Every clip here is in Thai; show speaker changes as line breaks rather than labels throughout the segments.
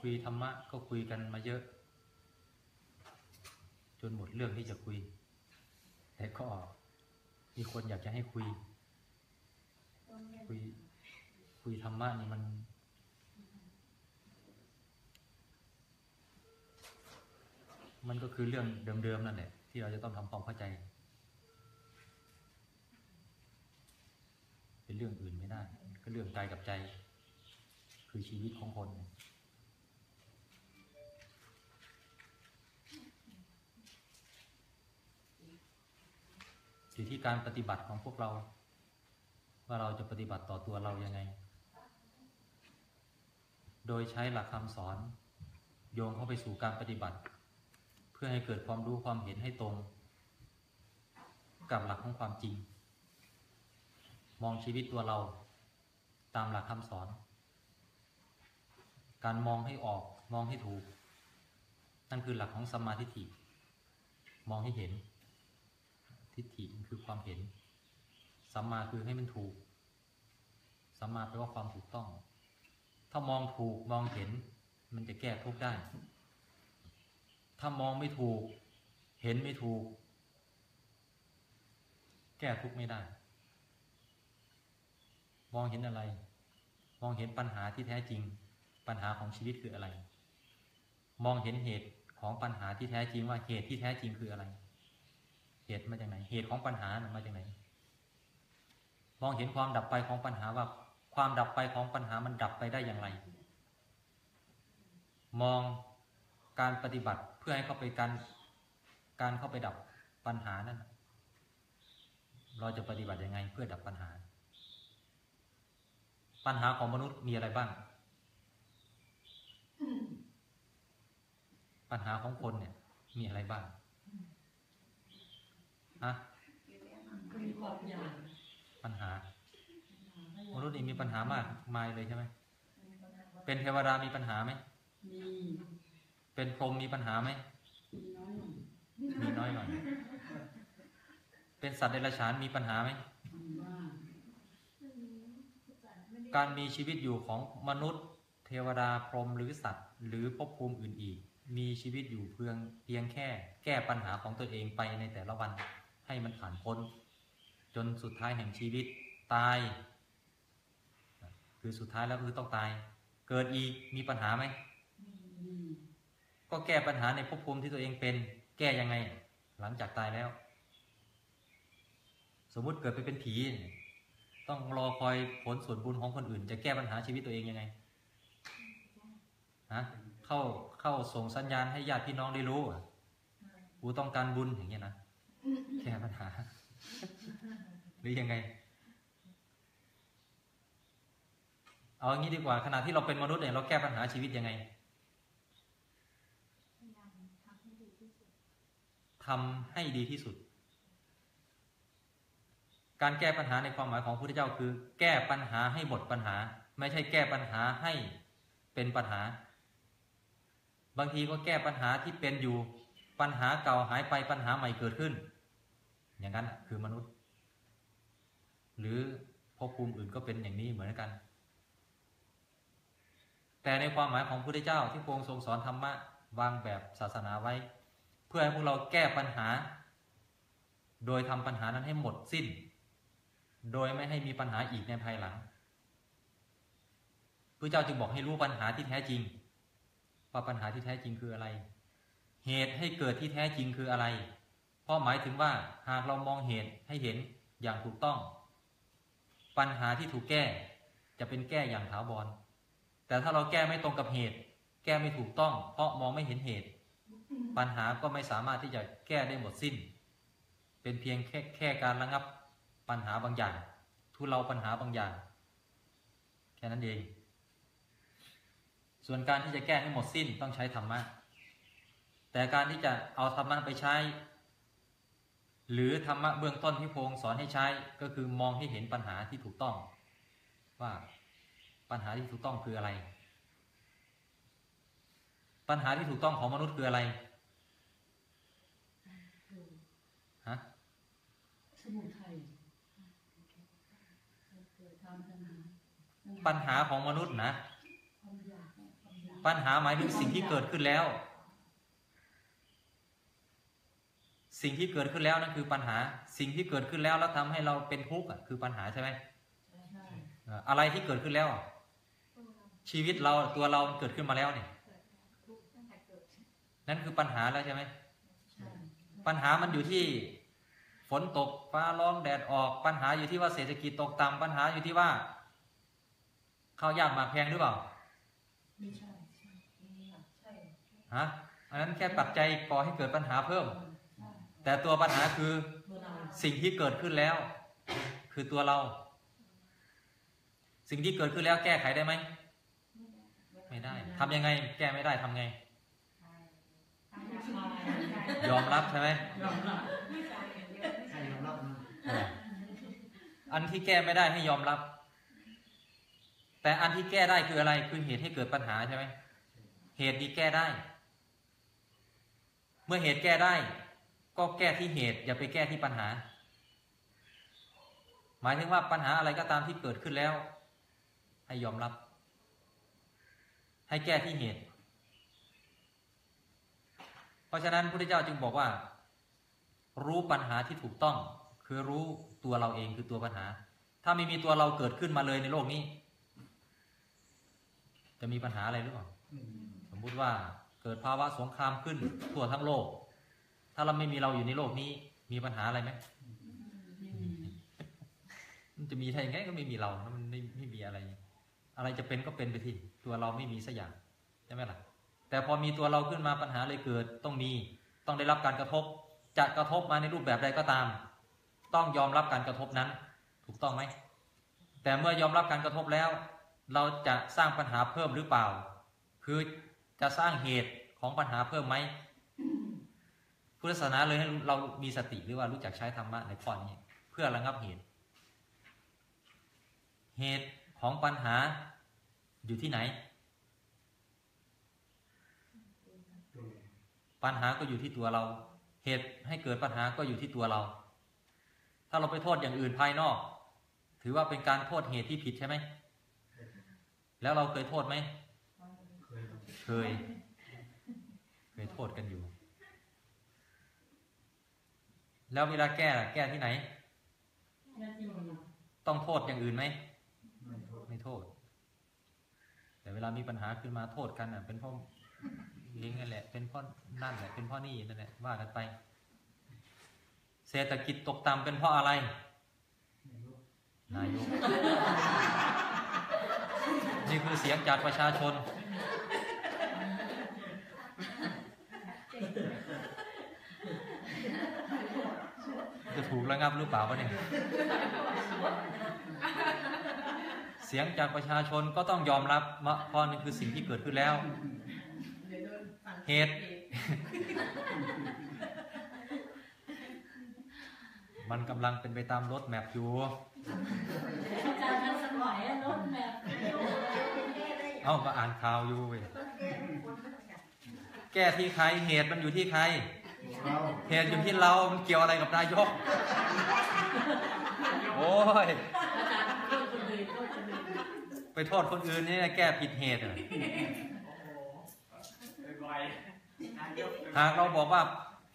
คุยธรรมะก็คุยกันมาเยอะ จนหมดเรื่องที่จะคุย แต่ก็มีคนอยากจะให้คุย คุยคุยธรรมะนี่มัน มันก็คือเรื่องเดิมๆนั่นแหละที่เราจะต้องทำความเข้าใจ เป็นเรื่องอื่นไม่ได้ ก็เรื่องกายกับใจ คือชีวิตของคน อยู่ที่การปฏิบัติของพวกเรา ว่าเราจะปฏิบัติต่อตัวเรายังไง โดยใช้หลักคำสอน โยงเข้าไปสู่การปฏิบัติ เพื่อให้เกิดความรู้ความเห็นให้ตรง กับหลักของความจริง มองชีวิตตัวเราตามหลักคำสอน การมองให้ออกมองให้ถูก นั่นคือหลักของสมาทิฏฐิมองให้เห็น ทิฏฐิคือความเห็น สัมมาคือให้มันถูก สัมมาแปลว่าความถูกต้อง ถ้ามองถูกมองเห็น มันจะแก้ทุกข์ได้ ถ้ามองไม่ถูก เห็นไม่ถูก แก้ทุกข์ไม่ได้ มองเห็นอะไร มองเห็นปัญหาที่แท้จริง ปัญหาของชีวิตคืออะไร มองเห็นเหตุของปัญหาที่แท้จริงว่าเหตุที่แท้จริงคืออะไร เหตุมาจากไหน เหตุของปัญหานะมาจากไหน มองเห็นความดับไปของปัญหาว่า ความดับไปของปัญหามันดับไปได้อย่างไร มองการปฏิบัติเพื่อให้เข้าไปการการเข้าไปดับปัญหานั้น เราจะปฏิบัติยังไงเพื่อดับปัญหา ปัญหาของมนุษย์มีอะไรบ้าง ปัญหาของคนเนี่ย มีอะไรบ้าง อะ
ก็มีความอยาก
ปัญหามนุษย์นี่มีปัญหามากมายเลยใช่ไหม เป็นเทวดามีปัญหาไหม
มี
เป็นพรหมมีปัญหาไหม
มีน้อยหน่อย
มีน้อยหน่อยเป็นสัตว์เดรัจฉานมีปัญหาไหม
มีมาก
การมีชีวิตอยู่ของมนุษย์ เทวดาพรหมหรือสัตว์ หรือภพภูมิอื่นอีก มีชีวิตอยู่เพียงเพียงแค่ แก้ปัญหาของตัวเองไปในแต่ละวัน ให้มันผ่านพ้น จนสุดท้ายแห่งชีวิตตาย คือสุดท้ายแล้วคือต้องตาย เกิดอีกมีปัญหาไหม
มี
ก็แก้ปัญหาในภพภูมิที่ตัวเองเป็น แก้ยังไง หลังจากตายแล้ว สมมุติเกิดไปเป็นผี ต้องรอคอยผลส่วนบุญของคนอื่น จะแก้ปัญหาชีวิตตัวเองยังไงฮะเข้าเข้าส่งสัญญาณให้ญาติพี่น้องได้รู้อะกูต้องการบุญอย่างเงี้ยนะ แก้ปัญหา หรือยังไง เอาอย่างนี้ดีกว่า ขณะที่เราเป็นมนุษย์เนี่ยเราแก้ปัญหาชีวิตยังไง
ทำให้ดีที่สุด
การแก้ปัญหาในความหมายของพระพุทธเจ้าคือ แก้ปัญหาให้หมดปัญหา ไม่ใช่แก้ปัญหาให้เป็นปัญหา บางทีก็แก้ปัญหาที่เป็นอยู่ ปัญหาเก่าหายไปปัญหาใหม่เกิดขึ้น อย่างนั้นคือมนุษย์ หรือภพภูมิอื่นก็เป็นอย่างนี้เหมือนกัน แต่ในความหมายของพระพุทธเจ้าที่พระองค์ทรงสอนธรรมะวางแบบศาสนาไว้ เพื่อให้พวกเราแก้ปัญหา โดยทำปัญหานั้นให้หมดสิ้น โดยไม่ให้มีปัญหาอีกในภายหลังพระเจ้าจึงบอกให้รู้ปัญหาที่แท้จริง ว่าปัญหาที่แท้จริงคืออะไร เหตุให้เกิดที่แท้จริงคืออะไร เพราะหมายถึงว่าหากเรามองเหตุให้เห็นอย่างถูกต้อง ปัญหาที่ถูกแก้จะเป็นแก้อย่างถาวรแต่ถ้าเราแก้ไม่ตรงกับเหตุ แก้ไม่ถูกต้อง เพราะมองไม่เห็นเหตุ ปัญหาก็ไม่สามารถที่จะแก้ได้หมดสิ้น เป็นเพียงแค่แค่การระงับปัญหาบางอย่าง ทุเลาปัญหาบางอย่าง แค่นั้นเอง ส่วนการที่จะแก้ให้หมดสิ้นต้องใช้ธรรมะแต่การที่จะเอาธรรมะไปใช้ หรือธรรมะเบื้องต้นที่พระองค์สอนให้ใช้ก็คือมองให้เห็นปัญหาที่ถูกต้อง ว่าปัญหาที่ถูกต้องคืออะไร ปัญหาที่ถูกต้องของมนุษย์คืออะไรฮะ
สมุทัยเกิดทำปัญหา
ปัญหาของมนุษย์นะ
ความอยากเนี่ยความอยาก
ปัญหาหมายถึงสิ่งที่เกิดขึ้นแล้ว สิ่งที่เกิดขึ้นแล้วนั่นคือปัญหา สิ่งที่เกิดขึ้นแล้วแล้วทำให้เราเป็นทุกข์อะคือปัญหาใช่ไหม
ใช่
เอ่ออะไรที่เกิดขึ้นแล้วอะ
ตัวเรา
ชีวิตเราตัวเรามันเกิดขึ้นมาแล้วเนี่ย
เกิดทุกข์ตั้งแต่เกิด
นั่นคือปัญหาแล้วใช่ไหม
ใช่
ปัญหามันอยู่ที่ฝนตกฟ้าร้องแดดออกปัญหาอยู่ที่ว่าเศรษฐกิจตกต่ำปัญหาอยู่ที่ว่าข้าวยากหมากแพงหรือเปล่า
ไม่ใช่ใช่นี่ค่ะใช่
ฮะอันนั้นแค่ปัจจัยก่อให้เกิดปัญหาเพิ่ม
ใช่
แต่ตัวปัญหาคือ
ตัวเรา
สิ่งที่เกิดขึ้นแล้ว คือตัวเรา สิ่งที่เกิดขึ้นแล้วแก้ไขได้ไหมไม่ได้ทำยังไง แก้ไม่ได้ทำไง
ทำอย่างไร
ยอมรับใช่ไหม
ยอมรับ
ไม่ใจอย่างเดียวไม่
ใช่
ใช่
ยอมรับนะ
เอออันที่แก้ไม่ได้ให้ยอมรับ แต่อันที่แก้ได้คืออะไร คือเหตุให้เกิดปัญหาใช่ไหมเหตุนี้แก้ได้ เมื่อเหตุแก้ได้ ก็แก้ที่เหตุ อย่าไปแก้ที่ปัญหา หมายถึงว่าปัญหาอะไรก็ตามที่เกิดขึ้นแล้ว ให้ยอมรับ ให้แก้ที่เหตุ เพราะฉะนั้นพระพุทธเจ้าจึงบอกว่า รู้ปัญหาที่ถูกต้อง คือรู้ตัวเราเองคือตัวปัญหา ถ้าไม่มีตัวเราเกิดขึ้นมาเลยในโลกนี้ จะมีปัญหาอะไรหรือเปล่าสมมุติว่าเกิดภาวะสงครามขึ้นทั่วทั้งโลก ถ้าเราไม่มีเราอยู่ในโลกนี้ มีปัญหาอะไรไหม
ไม่มี
มันจะมีได้ยังไงก็ไม่มีเรานะมันไม่ไม่มีอะไร อะไรจะเป็นก็เป็นไปที่ตัวเราไม่มีสักอย่างใช่ไหมล่ะ แต่พอมีตัวเราขึ้นมาปัญหาเลยเกิด ต้องมีต้องได้รับการกระทบจะกระทบมาในรูปแบบใดก็ตาม ต้องยอมรับการกระทบนั้น ถูกต้องไหมแต่เมื่อยอมรับการกระทบแล้ว เราจะสร้างปัญหาเพิ่มหรือเปล่า คือจะสร้างเหตุของปัญหาเพิ่มไหม พุทธศาสนาเลยให้เรามีสติหรือว่ารู้จักใช้ธรรมะในข้อนี้เพื่อระงับเหตุ เหตุของปัญหาอยู่ที่ไหน ปัญหาก็อยู่ที่ตัวเรา เหตุให้เกิดปัญหาก็อยู่ที่ตัวเรา ถ้าเราไปโทษอย่างอื่นภายนอก ถือว่าเป็นการโทษเหตุที่ผิดใช่ไหม แล้วเราเคยโทษไหม
เคย
เคยโทษกันอยู่ แล้วเวลาแก้ล่ะแก้ที่ไหน
แน่จริง
ต้องโทษอย่างอื่นไหม
ไม่โทษ
ไม่โทษ แต่เวลามีปัญหาขึ้นมาโทษกันอะ เป็นเพราะเลี้ยงนั่นแหละ เป็นเพราะนั่นแหละ เป็นเพราะนี่นั่นแหละว่ากันไป เศรษฐกิจตกต่ำเป็นเพราะอะไร
ไม่รู้
นายก นี่คือเสียงจากประชาชน จะถูกระงับหรือเปล่าวะเนี่ยเสียงจากประชาชนก็ต้องยอมรับว่าเพราะนี่คือสิ่งที่เกิดขึ้นแล้ว
เดี๋ยวโดนฟัน
เหตุมันกำลังเป็นไปตามรถแมพอยู่
อาจารย์ทันสมัยอะรถแบบ
เอ้าก็อ่านข่าวอยู่เว้ยแก้ที่ใครเหตุมันอยู่ที่ใคร
เห
ตุอยู่ที่เรา มันเกี่ยวอะไรกับนายก โอ้ย
อาจารย์โทษคนอื่นโทษคนอื่น
ไปโทษคนอื่นนี่แก้ผิดเหตุอะหากเราบอกว่า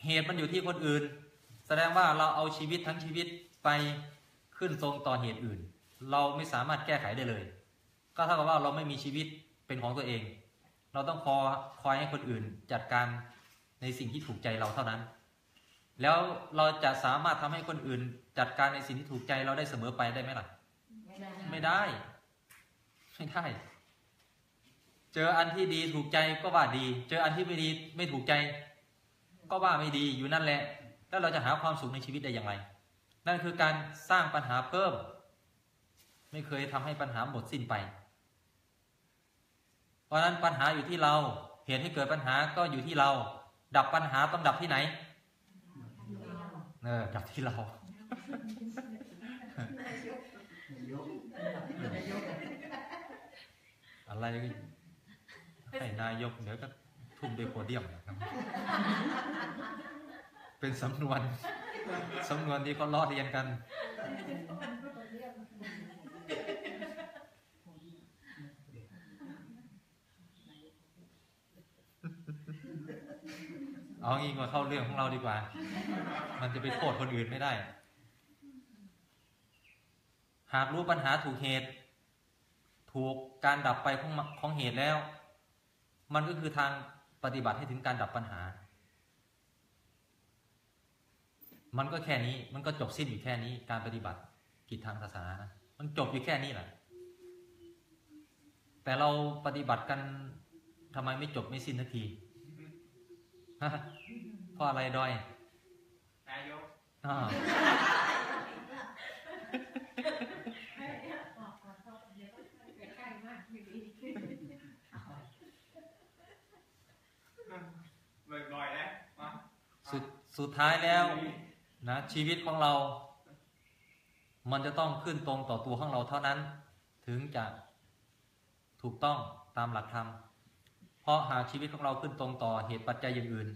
เหตุมันอยู่ที่คนอื่น แสดงว่าเราเอาชีวิตทั้งชีวิตไปขึ้นทรงต่อเหตุอื่น เราไม่สามารถแก้ไขได้เลย ก็เท่ากับว่าเราไม่มีชีวิตเป็นของตัวเอง เราต้องคอคอยให้คนอื่นจัดการ ในสิ่งที่ถูกใจเราเท่านั้น แล้วเราจะสามารถทำให้คนอื่น จัดการในสิ่งที่ถูกใจเราได้เสมอไปได้ไหมล่ะ ไม่ได้ ไม่ได้ เจออันที่ดีถูกใจก็ว่าดี เจออันที่ไม่ดีไม่ถูกใจ ก็ว่าไม่ดีอยู่นั่นแหละ แล้วเราจะหาความสุขในชีวิตได้อย่างไร นั่นคือการสร้างปัญหาเพิ่ม ไม่เคยทำให้ปัญหาหมดสิ้นไป เพราะฉะนั้นปัญหาอยู่ที่เราเหตุให้เกิดปัญหาก็อยู่ที่เรา ดับปัญหาต้องดับที่ไหนเออดับที่เราอะไรให้นายกเดี๋ยวก็ทุ่มด้วยโพเดียมนะครับเป็นสำนวนสำนวนที่เขาล้อเรียนกัน เอางี้มาเข้าเรื่องของเราดีกว่า มันจะไปโทษคนอื่นไม่ได้ หากรู้ปัญหาถูกเหตุ ถูกการดับไปของของเหตุแล้ว มันก็คือทางปฏิบัติให้ถึงการดับปัญหา มันก็แค่นี้ มันก็จบสิ้นอยู่แค่นี้ การปฏิบัติกิจทางศาสนานะ มันจบอยู่แค่นี้แหละ แต่เราปฏิบัติกันทำไมไม่จบไม่สิ้นทักที ฮะเพราะอะไรดอย
นายก
อ้าว
ใกล้มากอยู่ดี
บ่อยๆนะมา
สุดสุดท้ายแล้วนะชีวิตของเรา มันจะต้องขึ้นตรงต่อตัวของเราเท่านั้น ถึงจะถูกต้องตามหลักธรรม เพราะหากชีวิตของเราขึ้นตรงต่อเหตุปัจจัยอย่างอื่น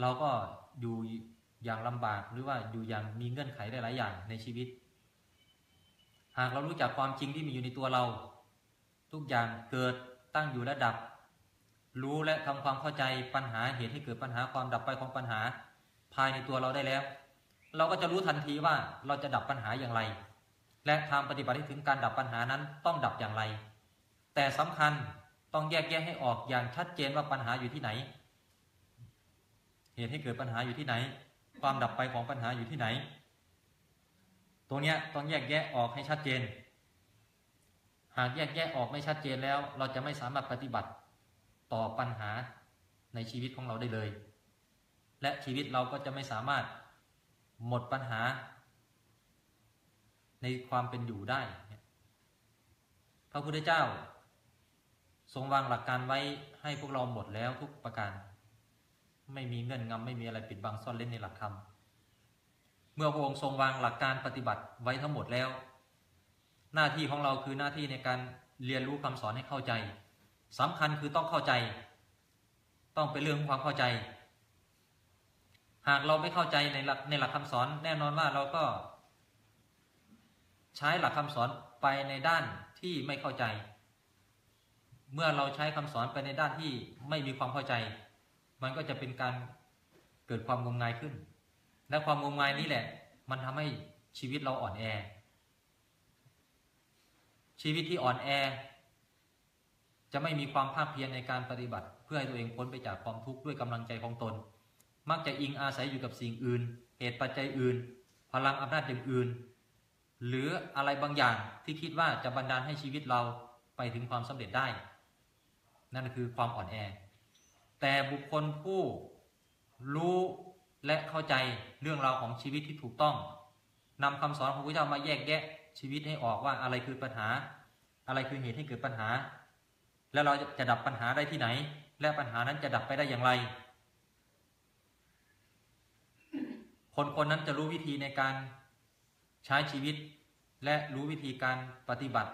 เราก็อยู่อย่างลำบากหรือว่าอยู่อย่างมีเงื่อนไขหลายๆอย่างในชีวิต หากเรารู้จักความจริงที่มีอยู่ในตัวเรา ทุกอย่างเกิดตั้งอยู่และดับ รู้และทำความเข้าใจปัญหาเหตุให้เกิดปัญหาความดับไปของปัญหา ภายในตัวเราได้แล้ว เราก็จะรู้ทันทีว่าเราจะดับปัญหาอย่างไร และทำปฏิบัติถึงการดับปัญหานั้นต้องดับอย่างไร แต่สำคัญ ต้องแยกแยะให้ออกอย่างชัดเจนว่าปัญหาอยู่ที่ไหน เหตุให้เกิดปัญหาอยู่ที่ไหน ความดับไปของปัญหาอยู่ที่ไหน ตรงเนี้ยต้องแยกแยะออกให้ชัดเจน หากแยกแยะออกไม่ชัดเจนแล้ว เราจะไม่สามารถปฏิบัติต่อปัญหาในชีวิตของเราได้เลย และชีวิตเราก็จะไม่สามารถหมดปัญหา ในความเป็นอยู่ได้ พระพุทธเจ้า ทรงวางหลักการไว้ให้พวกเราหมดแล้วทุกประการ ไม่มีเงื่อนงำไม่มีอะไรปิดบังซ่อนเล่นในหลักธรรมเมื่อพระองค์ทรงวางหลักการปฏิบัติไว้ทั้งหมดแล้ว หน้าที่ของเราคือหน้าที่ในการเรียนรู้คำสอนให้เข้าใจสำคัญคือต้องเข้าใจ ต้องเป็นเรื่องของความเข้าใจ หากเราไม่เข้าใจในหลักในหลักคำสอน แน่นอนว่าเราก็ ใช้หลักคำสอนไปในด้านที่ไม่เข้าใจ เมื่อเราใช้คำสอนไปในด้านที่ไม่มีความเข้าใจ มันก็จะเป็นการเกิดความงมงายขึ้น และความงมงายนี้แหละ มันทำให้ชีวิตเราอ่อนแอ ชีวิตที่อ่อนแอ จะไม่มีความภาคเพียรในการปฏิบัติ เพื่อให้ตัวเองพ้นไปจากความทุกข์ด้วยกำลังใจของตน มักจะอิงอาศัยอยู่กับสิ่งอื่น เหตุปัจจัยอื่น พลังอำนาจอย่างอื่น หรืออะไรบางอย่างที่คิดว่าจะบันดาลให้ชีวิตเราไปถึงความสำเร็จได้ นั่นคือความอ่อนแอ แต่บุคคลผู้รู้และเข้าใจเรื่องราวของชีวิตที่ถูกต้องนำคำสอนของพระเจ้ามาแยกแยะชีวิตให้ออกว่าอะไรคือปัญหา อะไรคือเหตุให้เกิดปัญหา แล้วเราจะดับปัญหาได้ที่ไหน และปัญหานั้นจะดับไปได้อย่างไร คนคนนั้นจะรู้วิธีในการใช้ชีวิต และรู้วิธีการปฏิบัติ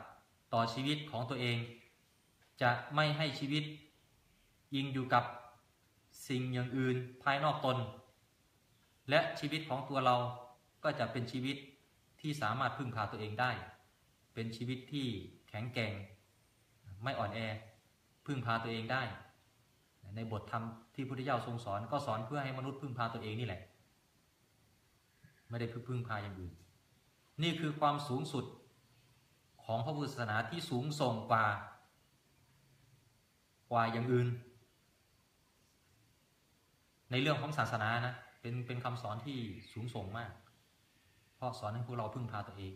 ต่อชีวิตของตัวเอง จะไม่ให้ชีวิต ยิงอยู่กับสิ่งอย่างอื่นภายนอกตน และชีวิตของตัวเราก็จะเป็นชีวิตที่สามารถพึ่งพาตัวเองได้ เป็นชีวิตที่แข็งแกร่ง ไม่อ่อนแอ พึ่งพาตัวเองได้ ในบทธรรมที่พุทธเจ้าทรงสอนก็สอนเพื่อให้มนุษย์พึ่งพาตัวเองนี่แหละ ไม่ได้พื่อพึ่งพาอย่างอื่น นี่คือความสูงสุดของพระพุทธศาสนาที่สูงส่งกว่า กว่าอย่างอื่น ในเรื่องของศาสนานะเป็นเป็นคำสอนที่สูงส่งมาก เพราะสอนให้พวกเราพึ่งพาตัวเอง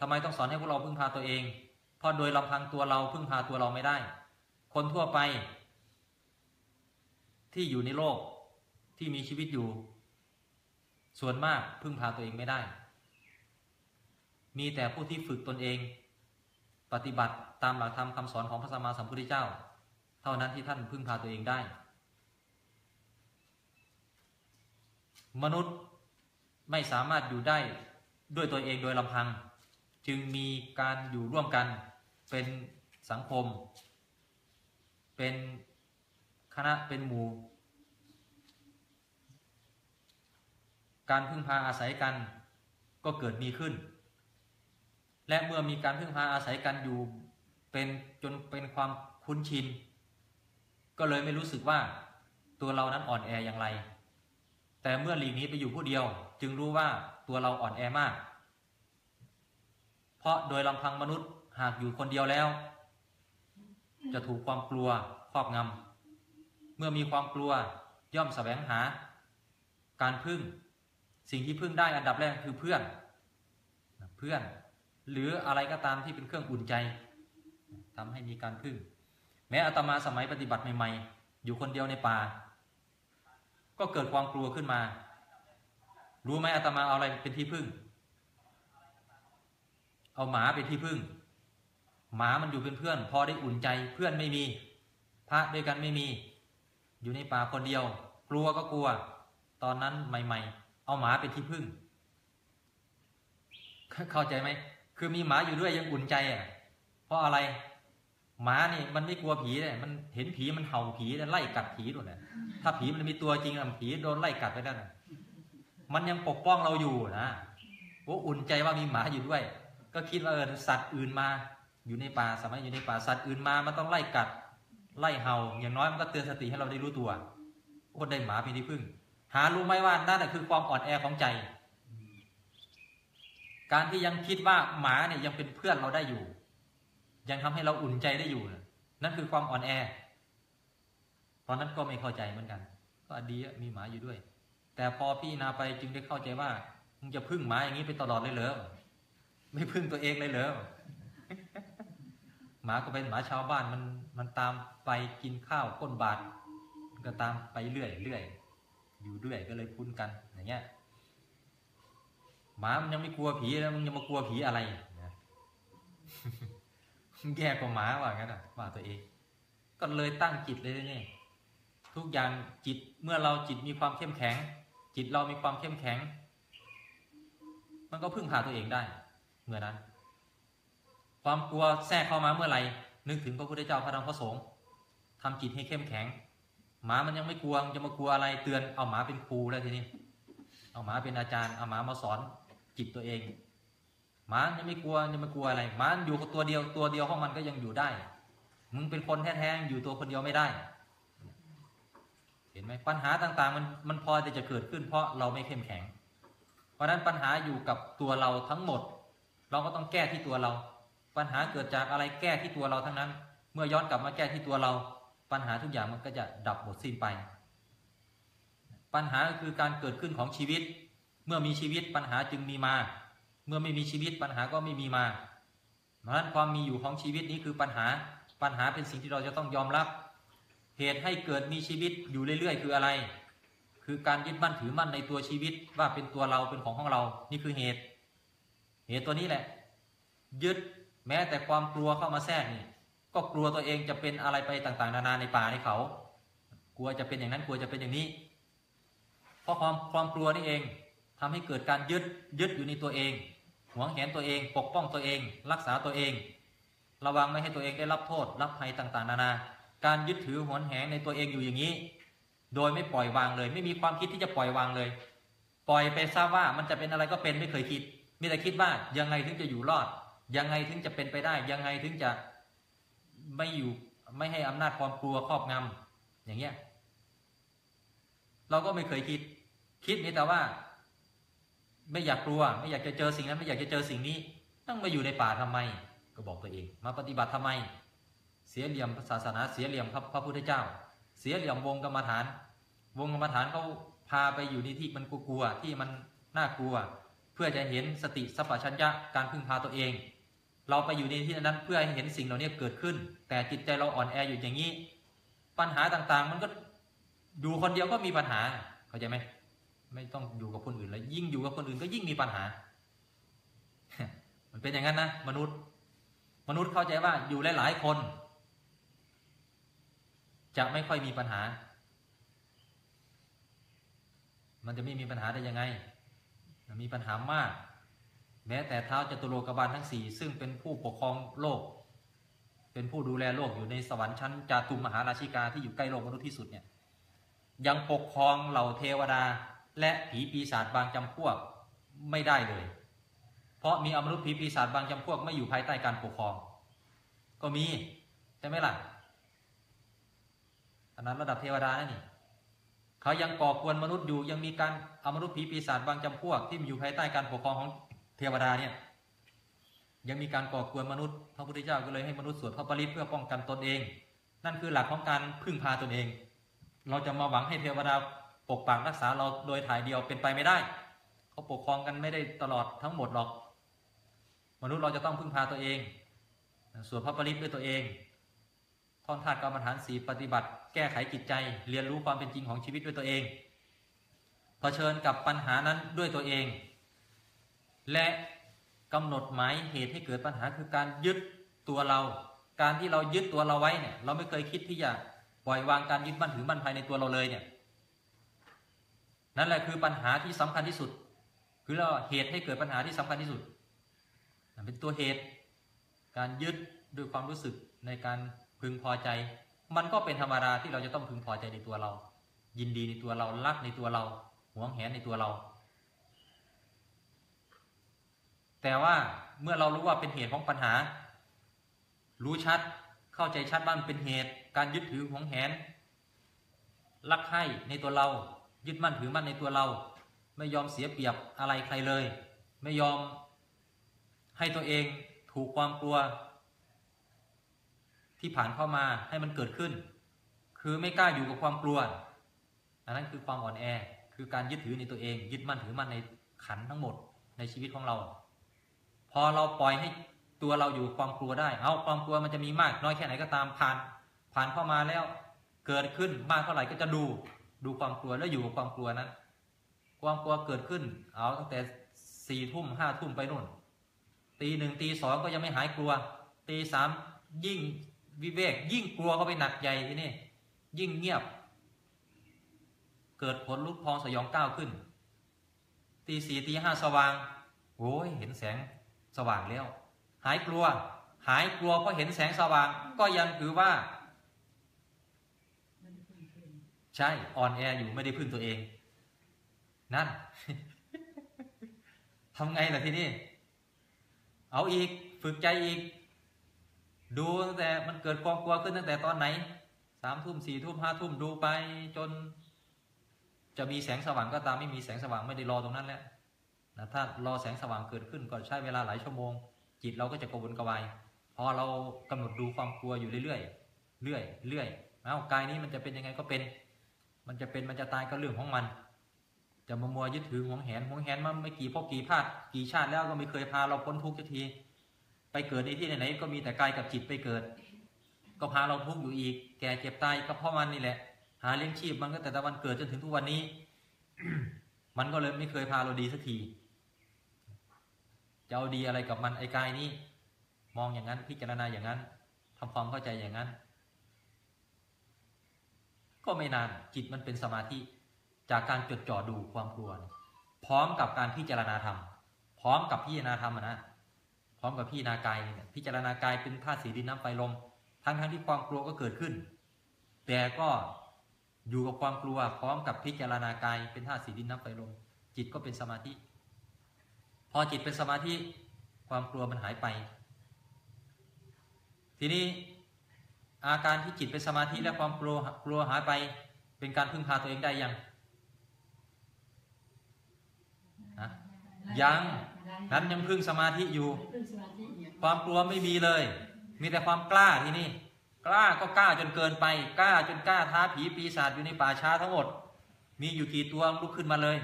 ทำไมต้องสอนให้พวกเราพึ่งพาตัวเอง เพราะโดยลำพังตัวเราพึ่งพาตัวเราไม่ได้ คนทั่วไป ที่อยู่ในโลกที่มีชีวิตอยู่ ส่วนมากพึ่งพาตัวเองไม่ได้ มีแต่ผู้ที่ฝึกตนเอง ปฏิบัติตามหลักธรรมคำสอนของพระสัมมาสัมพุทธเจ้า ท่านั้นที่ท่านพึ่งพาตัวเองได้ มนุษย์ไม่สามารถอยู่ได้ด้วยตัวเองโดยลำพัง จึงมีการอยู่ร่วมกันเป็นสังคม เป็นคณะเป็นหมู่ การพึ่งพาอาศัยกันก็เกิดมีขึ้น และเมื่อมีการพึ่งพาอาศัยกันอยู่เป็นจนเป็นความคุ้นชิน ก็เลยไม่รู้สึกว่าตัวเรานั้นอ่อนแออย่างไร แต่เมื่อหลีกนี้ไปอยู่ผู้เดียว จึงรู้ว่าตัวเราอ่อนแอมาก เพราะโดยลำพังมนุษย์หากอยู่คนเดียวแล้ว จะถูกความกลัวครอบงำเมื่อมีความกลัวย่อมแสวงหา การพึ่ง สิ่งที่พึ่งได้อันดับแรกคือเพื่อน เพื่อน หรืออะไรก็ตามที่เป็นเครื่องอุ่นใจทำให้มีการพึ่ง แม้อาตมาสมัยปฏิบัติใหม่ๆ อยู่คนเดียวในป่า ก็เกิดความกลัวขึ้นมา รู้ไหมอาตมาเอาอะไรเป็นที่พึ่ง เอาหมาเป็นที่พึ่ง หมามันอยู่เป็นเพื่อน พอได้อุ่นใจเพื่อนไม่มี พระด้วยกันไม่มี อยู่ในป่าคนเดียว กลัวก็กลัว ตอนนั้นใหม่ ๆ เอาหมาเป็นที่พึ่ง เข้าใจไหมคือมีหมาอยู่ด้วยยังอุ่นใจอะเพราะอะไร หมานี่มันไม่กลัวผีเลยมันเห็นผีมันเห่าผีแล้วไล่กัดผีด้วยนะถ้าผีมันมีตัวจริงอะผีโดนไล่กัดไปแล้นะมันยังปกป้องเราอยู่นะโอ้อุ่นใจว่ามีหมาอยู่ด้วย ก็คิดว่าเออสัตว์อื่นมา อยู่ในป่าสมัยอยู่ในป่าสัตว์อื่นมามันต้องไล่กัด ไล่เห่า อย่างน้อยมันก็เตือนสติให้เราได้รู้ตัวโอ้ได้หมาเป็นที่พึ่ง หารู้ไหมว่านั่นคือความอ่อนแอของใจ การที่ยังคิดว่าหมาเนี่ยยังเป็นเพื่อนเราได้อยู่ ยังทำให้เราอุ่นใจได้อยู่นะนั่นคือความอ่อนแอ ตอนนั้นก็ไม่เข้าใจเหมือนกัน ก็ดีมีหมาอยู่ด้วย แต่พอพี่นาไปจึงได้เข้าใจว่ามึงจะพึ่งหมาอย่างนี้ไปตลอดเลยเหรอไม่พึ่งตัวเองเลยเหรอหมาก็เป็นหมาชาวบ้านมันมันตามไปกินข้าวก้นบาทก็ตามไปเรื่อยเรื่อยอยู่เรื่อยก็เลยคุ้นกันอย่างเงี้ยหมามันยังไม่กลัวผีแล้วมึงยังมากลัวผีอะไรนะ แย่กว่าหมาว่างั้นอะว่าตัวเอง ก็เลยตั้งจิตเลยนี่ทุกอย่างจิตเมื่อเราจิตมีความเข้มแข็ง จิตเรามีความเข้มแข็ง มันก็พึ่งพาตัวเองได้ เมื่อนั้น ความกลัวแทรกเข้ามาเมื่อไหร่นึกถึงพระพุทธเจ้าพระธรรมพระสงฆ์ทำจิตให้เข้มแข็ง หมามันยังไม่กลัวจะมากลัวอะไรเตือนเอาหมาเป็นครูแล้วทีนี้ เอาหมาเป็นอาจารย์เอาหมามาสอนจิตตัวเอง มายังไม่กลัวยังไม่กลัวอะไรหมาอยู่กับตัวเดียวตัวเดียวของมันก็ยังอยู่ได้ มึงเป็นคนแท้ๆอยู่ตัวคนเดียวไม่ได้ เห็นไหมปัญหาต่างๆ มันมันพอที่จะเกิดขึ้น เพราะเราไม่เข้มแข็ง เพราะนั้นปัญหาอยู่กับตัวเราทั้งหมด เราก็ต้องแก้ที่ตัวเรา ปัญหาเกิดจากอะไรแก้ที่ตัวเราทั้งนั้น เมื่อย้อนกลับมาแก้ที่ตัวเรา ปัญหาทุกอย่างมันก็จะดับหมดสิ้นไป ปัญหาคือการเกิดขึ้นของชีวิต เมื่อมีชีวิตปัญหาจึงมีมา เมื่อไม่มีชีวิตปัญหาก็ไม่มีมา เพราะฉะนั้นความมีอยู่ของชีวิตนี้คือปัญหา ปัญหาเป็นสิ่งที่เราจะต้องยอมรับ เหตุให้เกิดมีชีวิตอยู่เรื่อยๆ คืออะไร คือการยึดมั่นถือมั่นในตัวชีวิตว่าเป็นตัวเราเป็นของของเรา นี่คือเหตุ เหตุตัวนี้แหละ ยึดแม้แต่ความกลัวเข้ามาแทรกนี่ ก็กลัวตัวเองจะเป็นอะไรไปต่างๆ นานาในป่าในเขา กลัวจะเป็นอย่างนั้นกลัวจะเป็นอย่างนี้ เพราะความความกลัวนี่เองทำให้เกิดการยึดยึดอยู่ในตัวเอง หวงแหนตัวเอง ปกป้องตัวเอง รักษาตัวเอง ระวังไม่ให้ตัวเองได้รับโทษ รับภัยต่างๆ นานา การยึดถือหวงแหนในตัวเองอยู่อย่างนี้ โดยไม่ปล่อยวางเลย ไม่มีความคิดที่จะปล่อยวางเลย ปล่อยไปทราบว่ามันจะเป็นอะไรก็เป็นไม่เคยคิด มีแต่คิดว่ายังไงถึงจะอยู่รอด ยังไงถึงจะเป็นไปได้ ยังไงถึงจะไม่อยู่ไม่ให้อำนาจความกลัวครอบงำอย่างเงี้ยเราก็ไม่เคยคิด คิดนี้แต่ว่า ไม่อยากกลัว ไม่อยากจะเจอสิ่งนั้นไม่อยากจะเจอสิ่งนี้ต้องมาอยู่ในป่าทำไม ก็บอกตัวเอง มาปฏิบัติทำไม เสียเหลี่ยมศาสนาเสียเหลี่ยมพระพุทธเจ้า เสียเหลี่ยมวงกรรมฐาน วงกรรมฐานเขาพาไปอยู่ในที่มันกลัวๆที่มันน่ากลัว เพื่อจะเห็นสติสัพพัญญะการพึ่งพาตัวเอง เราไปอยู่ในที่นั้นเพื่อให้เห็นสิ่งเหล่านี้เกิดขึ้น แต่จิตใจเราอ่อนแออยู่อย่างนี้ ปัญหาต่างๆ มันก็ดูคนเดียวก็มีปัญหาเข้าใจไหม ไม่ต้องอยู่กับคนอื่นแล้ว ยิ่งอยู่กับคนอื่นก็ยิ่งมีปัญหา มันเป็นอย่างนั้นนะมนุษย์ มนุษย์เข้าใจว่าอยู่หลายๆคน จะไม่ค่อยมีปัญหา มันจะไม่มีปัญหาได้ยังไง มีปัญหามาก แม้แต่เท้าจตุโลกบาลทั้งสี่ซึ่งเป็นผู้ปกครองโลก เป็นผู้ดูแลโลกอยู่ในสวรรค์ชั้นจาตุมมหาราชิกาที่อยู่ใกล้โลกมนุษย์ที่สุดเนี่ยยังปกครองเหล่าเทวดา และผีปีศาจบางจำพวกไม่ได้เลย เพราะมีอมนุษย์ผีปีศาจบางจำพวกไม่อยู่ภายใต้การปกครอง ก็มีใช่ไหมล่ะอันนั้นระดับเทวดานั่นนี่เขายังก่อกวนมนุษย์อยู่ยังมีการอมนุษย์ผีปีศาจบางจำพวก ที่อยู่ภายใต้การปกครองของเทวดาเนี่ยยังมีการก่อกวนมนุษย์พระพุทธเจ้าก็เลยให้มนุษย์สวดพระปริตเพื่อป้องกันตนเอง นั่นคือหลักของการพึ่งพาตนเอง เราจะมาหวังให้เทวดา ปกปักรักษาเราโดยถ่ายเดียวเป็นไปไม่ได้เขาปกครองกันไม่ได้ตลอดทั้งหมดหรอก มนุษย์เราจะต้องพึ่งพาตัวเองสวดพระปริตรด้วยตัวเองท่องธาตุกรรมฐานสีปฏิบัติ แก้ไขจิตใจ เรียนรู้ความเป็นจริงของชีวิตด้วยตัวเองเผชิญกับปัญหานั้นด้วยตัวเอง และกำหนดหมายเหตุให้เกิดปัญหาคือการยึดตัวเรา การที่เรายึดตัวเราไว้เนี่ยเราไม่เคยคิดที่จะปล่อยวางการยึดมั่นถือมั่นภายในตัวเราเลยเนี่ย นั่นแหละคือปัญหาที่สำคัญที่สุด คือเราเหตุให้เกิดปัญหาที่สำคัญที่สุด เป็นตัวเหตุ การยึดด้วยความรู้สึกในการพึงพอใจ มันก็เป็นธรรมดาที่เราจะต้องพึงพอใจในตัวเรา ยินดีในตัวเรารักในตัวเราหวงแหนในตัวเรา แต่ว่าเมื่อเรารู้ว่าเป็นเหตุของปัญหา รู้ชัดเข้าใจชัดว่ามันเป็นเหตุ การยึดถือหวงแหนรักใคร่ในตัวเรา ยึดมั่นถือมั่นในตัวเรา ไม่ยอมเสียเปรียบอะไรใครเลย ไม่ยอมให้ตัวเองถูกความกลัว ที่ผ่านเข้ามาให้มันเกิดขึ้น คือไม่กล้าอยู่กับความกลัวอันนั้นคือความอ่อนแอคือการยึดถือในตัวเอง ยึดมั่นถือมั่นในขันทั้งหมดในชีวิตของเรา พอเราปล่อยให้ตัวเราอยู่ความกลัวได้ เอาความกลัวมันจะมีมากน้อยแค่ไหนก็ตามผ่าน ผ่านเข้ามาแล้ว เกิดขึ้นมากเท่าไหร่ก็จะดู ดูความกลัวแล้วอยู่กับความกลัวนั้น ความกลัวเกิดขึ้น เอาตั้งแต่สี่ทุ่มห้าทุ่มไปนู่น ตีหนึ่งตีสองก็ยังไม่หายกลัว ตีสามยิ่งวิเวก ยิ่งกลัวเข้าไปหนักใหญ่ทีนี่ยิ่งเงียบ เกิดผลลุกพองสยองก้าวขึ้น ตีสี่ตีห้าสว่างโอ้ยเห็นแสงสว่างแล้ว หายกลัว หายกลัวเพราะเห็นแสงสว่าง ก็ยังถือว่า ใช่ออนแออยู่ไม่ได้พึ่งตัวเอง นั่นทำไงล่ะทีนี้เอาอีกฝึกใจอีก ดูตั้งแต่มันเกิดความกลัวขึ้นตั้งแต่ตอนไหนสามทุ่มสี่ทุ่มห้าทุ่มดูไปจน จะมีแสงสว่างก็ตามไม่มีแสงสว่างไม่ได้รอตรงนั้นแล้วนะถ้ารอแสงสว่างเกิดขึ้นก็ใช้เวลาหลายชั่วโมง จิตเราก็จะกระวนกระวายพอเรากำหนดดูความกลัวอยู่เรื่อยๆเรื่อยเรื่อยเอ้ากายนี้มันจะเป็นยังไงก็เป็น มันจะเป็นมันจะตายก็เรื่องของมัน จะมามัวยึดถือหวงแหนหวงแหนมันไม่กี่พบกี่พาดกี่ชาติแล้วก็ไม่เคยพาเราพ้นทุกข์สักที ไปเกิดในที่ไหนๆก็มีแต่กายกับจิตไปเกิด ก็พาเราทุกข์อยู่อีก แก่เจ็บตายก็เพราะมันนี่แหละ หาเลี้ยงชีพมันก็แต่ตะวันเกิดจนถึงทุกวันนี้ มันก็เลยไม่เคยพาเราดีสักทีจะเอาดีอะไรกับมันไอ้กายนี้ มองอย่างนั้นพิจารณาอย่างนั้นทำความเข้าใจอย่างนั้น ก็ไม่นานจิตมันเป็นสมาธิ จากการจดจ่อดูความกลัว พร้อมกับการพิจารณาธรรม พร้อมกับพิจารณาธรรมนะพร้อมกับพิจารณากายเนี่ยพิจารณากายเป็นธาตุสีดินน้ำไฟลมทั้งทั้งที่ความกลัวก็เกิดขึ้น แต่ก็อยู่กับความกลัว พร้อมกับพิจารณากายเป็นธาตุสีดินน้ำไฟลมจิตก็เป็นสมาธิ พอจิตเป็นสมาธิ ความกลัวมันหายไป ทีนี้ อาการที่จิตเป็นสมาธิและความกลัวกลัวหายไป เป็นการพึ่งพาตัวเองได้ยังฮะยังนั้นยังพึ่งสมาธิอยู่ ความกลัวไม่มีเลย มีแต่ความกล้าที่นี่ กล้าก็กล้าจนเกินไป กล้าจนกล้าท้าผีปีศาจอยู่ในป่าช้าทั้งหมด มีอยู่กี่ตัวลุกขึ้นมาเลย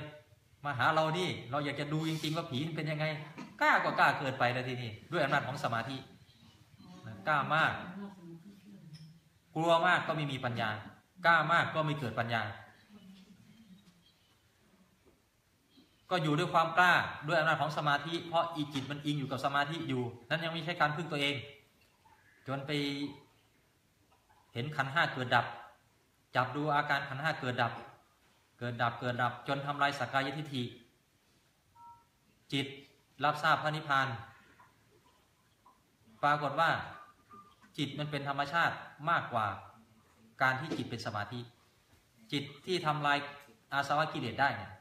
มาหาเรานี่เราอยากจะดูจริงๆว่าผีเป็นยังไง กล้าก็กล้าเกินไปแล้วที่นี่ด้วยอำนาจของสมาธิกล้ามาก กลัวมากก็ไม่มีปัญญา กล้ามากก็ไม่เกิดปัญญา ก็อยู่ด้วยความกล้าด้วยอำนาจของสมาธิ เพราะอีจิตมันอิงอยู่กับสมาธิอยู่ นั้นยังไม่ใช่การพึ่งตัวเอง จนไปเห็นขันห้าเกิดดับ จับดูอาการขันห้าเกิดดับ เกิดดับเกิดดับ จนทำลายสักกายทิฏฐิจิตรับทราบพระนิพพานปรากฏว่า จิตมันเป็นธรรมชาติมากกว่าการที่จิตเป็นสมาธิ จิตที่ทำลายอาสวะกิเลสได้เนี่ย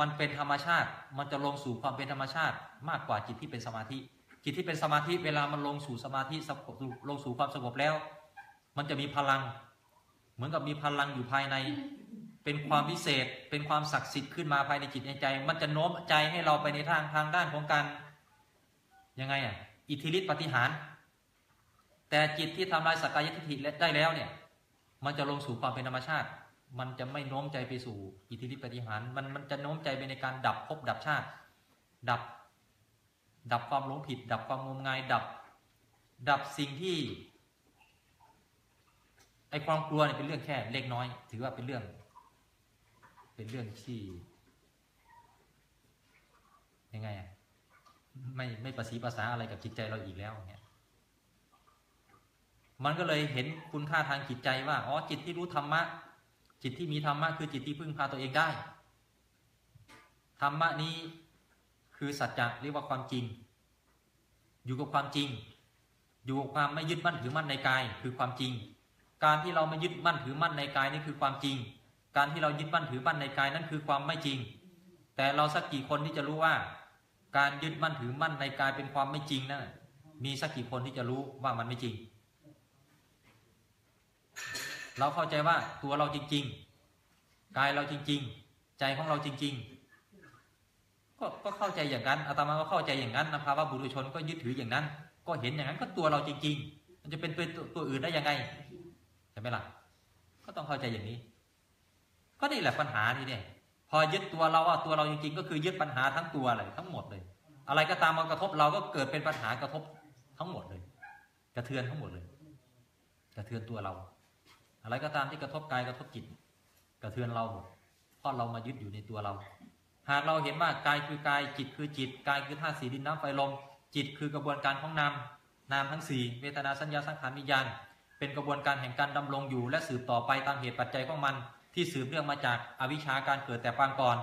มันเป็นธรรมชาติ มันจะลงสู่ความเป็นธรรมชาติ มากกว่าจิตที่เป็นสมาธิ จิตที่เป็นสมาธิเวลามันลงสู่สมาธิสงบลงสู่ความสงบแล้ว มันจะมีพลัง เหมือนกับมีพลังอยู่ภายใน เป็นความพิเศษ เป็นความศักดิ์สิทธิ์ขึ้นมาภายในจิตในใจ มันจะโน้มใจให้เราไปในทางทางด้านของการยังไงอะ อิทธิฤทธิปฏิหาร แต่จิตที่ทำลายสักกายทิฏฐิได้แล้วเนี่ย มันจะลงสู่ความเป็นธรรมชาติ มันจะไม่โน้มใจไปสู่อิทธิฤทธิปฏิหารมันมันจะโน้มใจไปในการดับภพดับชาติ ดับ ดับความหลงผิด ดับความงมงายดับ ดับสิ่งที่ไอความกลัวเนี่ยเป็นเรื่องแค่เล็กน้อย ถือว่าเป็นเรื่อง เป็นเรื่องที่ยังไงอะไม่ไม่ประสีภาษาอะไรกับจิตใจเราอีกแล้วเนี่ย มันก็เลยเห็นคุณค่าทางจิตใจว่าอ๋อจิตที่รู้ธรรมะ จิตที่มีธรรมะคือจิตที่พึ่งพาตัวเองได้ธรรมะนี้คือสัจจะเรียกว่าความจริง อยู่กับความจริง อยู่กับความไม่ยึดมั่นถือมั่นในกาย คือความจริง การที่เราไม่ยึดมั่นถือมั่นในกายนี่คือความจริง การที่เรายึดมั่นถือมั่นในกายนั่นคือความไม่จริง แต่เราสักกี่คนที่จะรู้ว่า การยึดมั่นถือมั่นในกายเป็นความไม่จริงนะมีสักกี่คนที่จะรู้ว่ามันไม่จริง เราเข้าใจว่าตัวเราจริง ๆ กายเราจริง ๆ ใจของเราจริง ๆ ก็ก็เข้าใจอย่างนั้นอาตมาก็เข้าใจอย่างนั้นนะภาวะบุรุชนก็ยึดถืออย่างนั้น ก็เห็นอย่างนั้นก็ตัวเราจริง ๆ มันจะเป็นตัวตัวอื่นได้ยังไงใช่ไหมล่ะก็ต้องเข้าใจอย่างนี้ ก็นี่แหละปัญหาที่เนี่ยพอยึดตัวเราว่าตัวเราจริง ๆ ก็คือยึดปัญหาทั้งตัวเลยทั้งหมดเลย อะไรก็ตามมากระทบเราก็เกิดเป็นปัญหากระทบทั้งหมดเลย กระเทือนทั้งหมดเลย กระเทือนตัวเรา อะไรก็ตามที่กระทบกายกระทบจิต กระเทือนเราเพราะเรามายึดอยู่ในตัวเรา หากเราเห็นว่ากายคือกายจิตคือจิตกายคือธาตุสีดินน้ำไฟลม จิตคือกระบวนการของนามนามทั้งสี่เวทนาสัญญาสังขารวิญญาณ เป็นกระบวนการแห่งการดำรงอยู่ และสืบต่อไปตามเหตุปัจจัยของมัน ที่สืบเนื่องมาจากอวิชชาการเกิดแต่ปางก่อน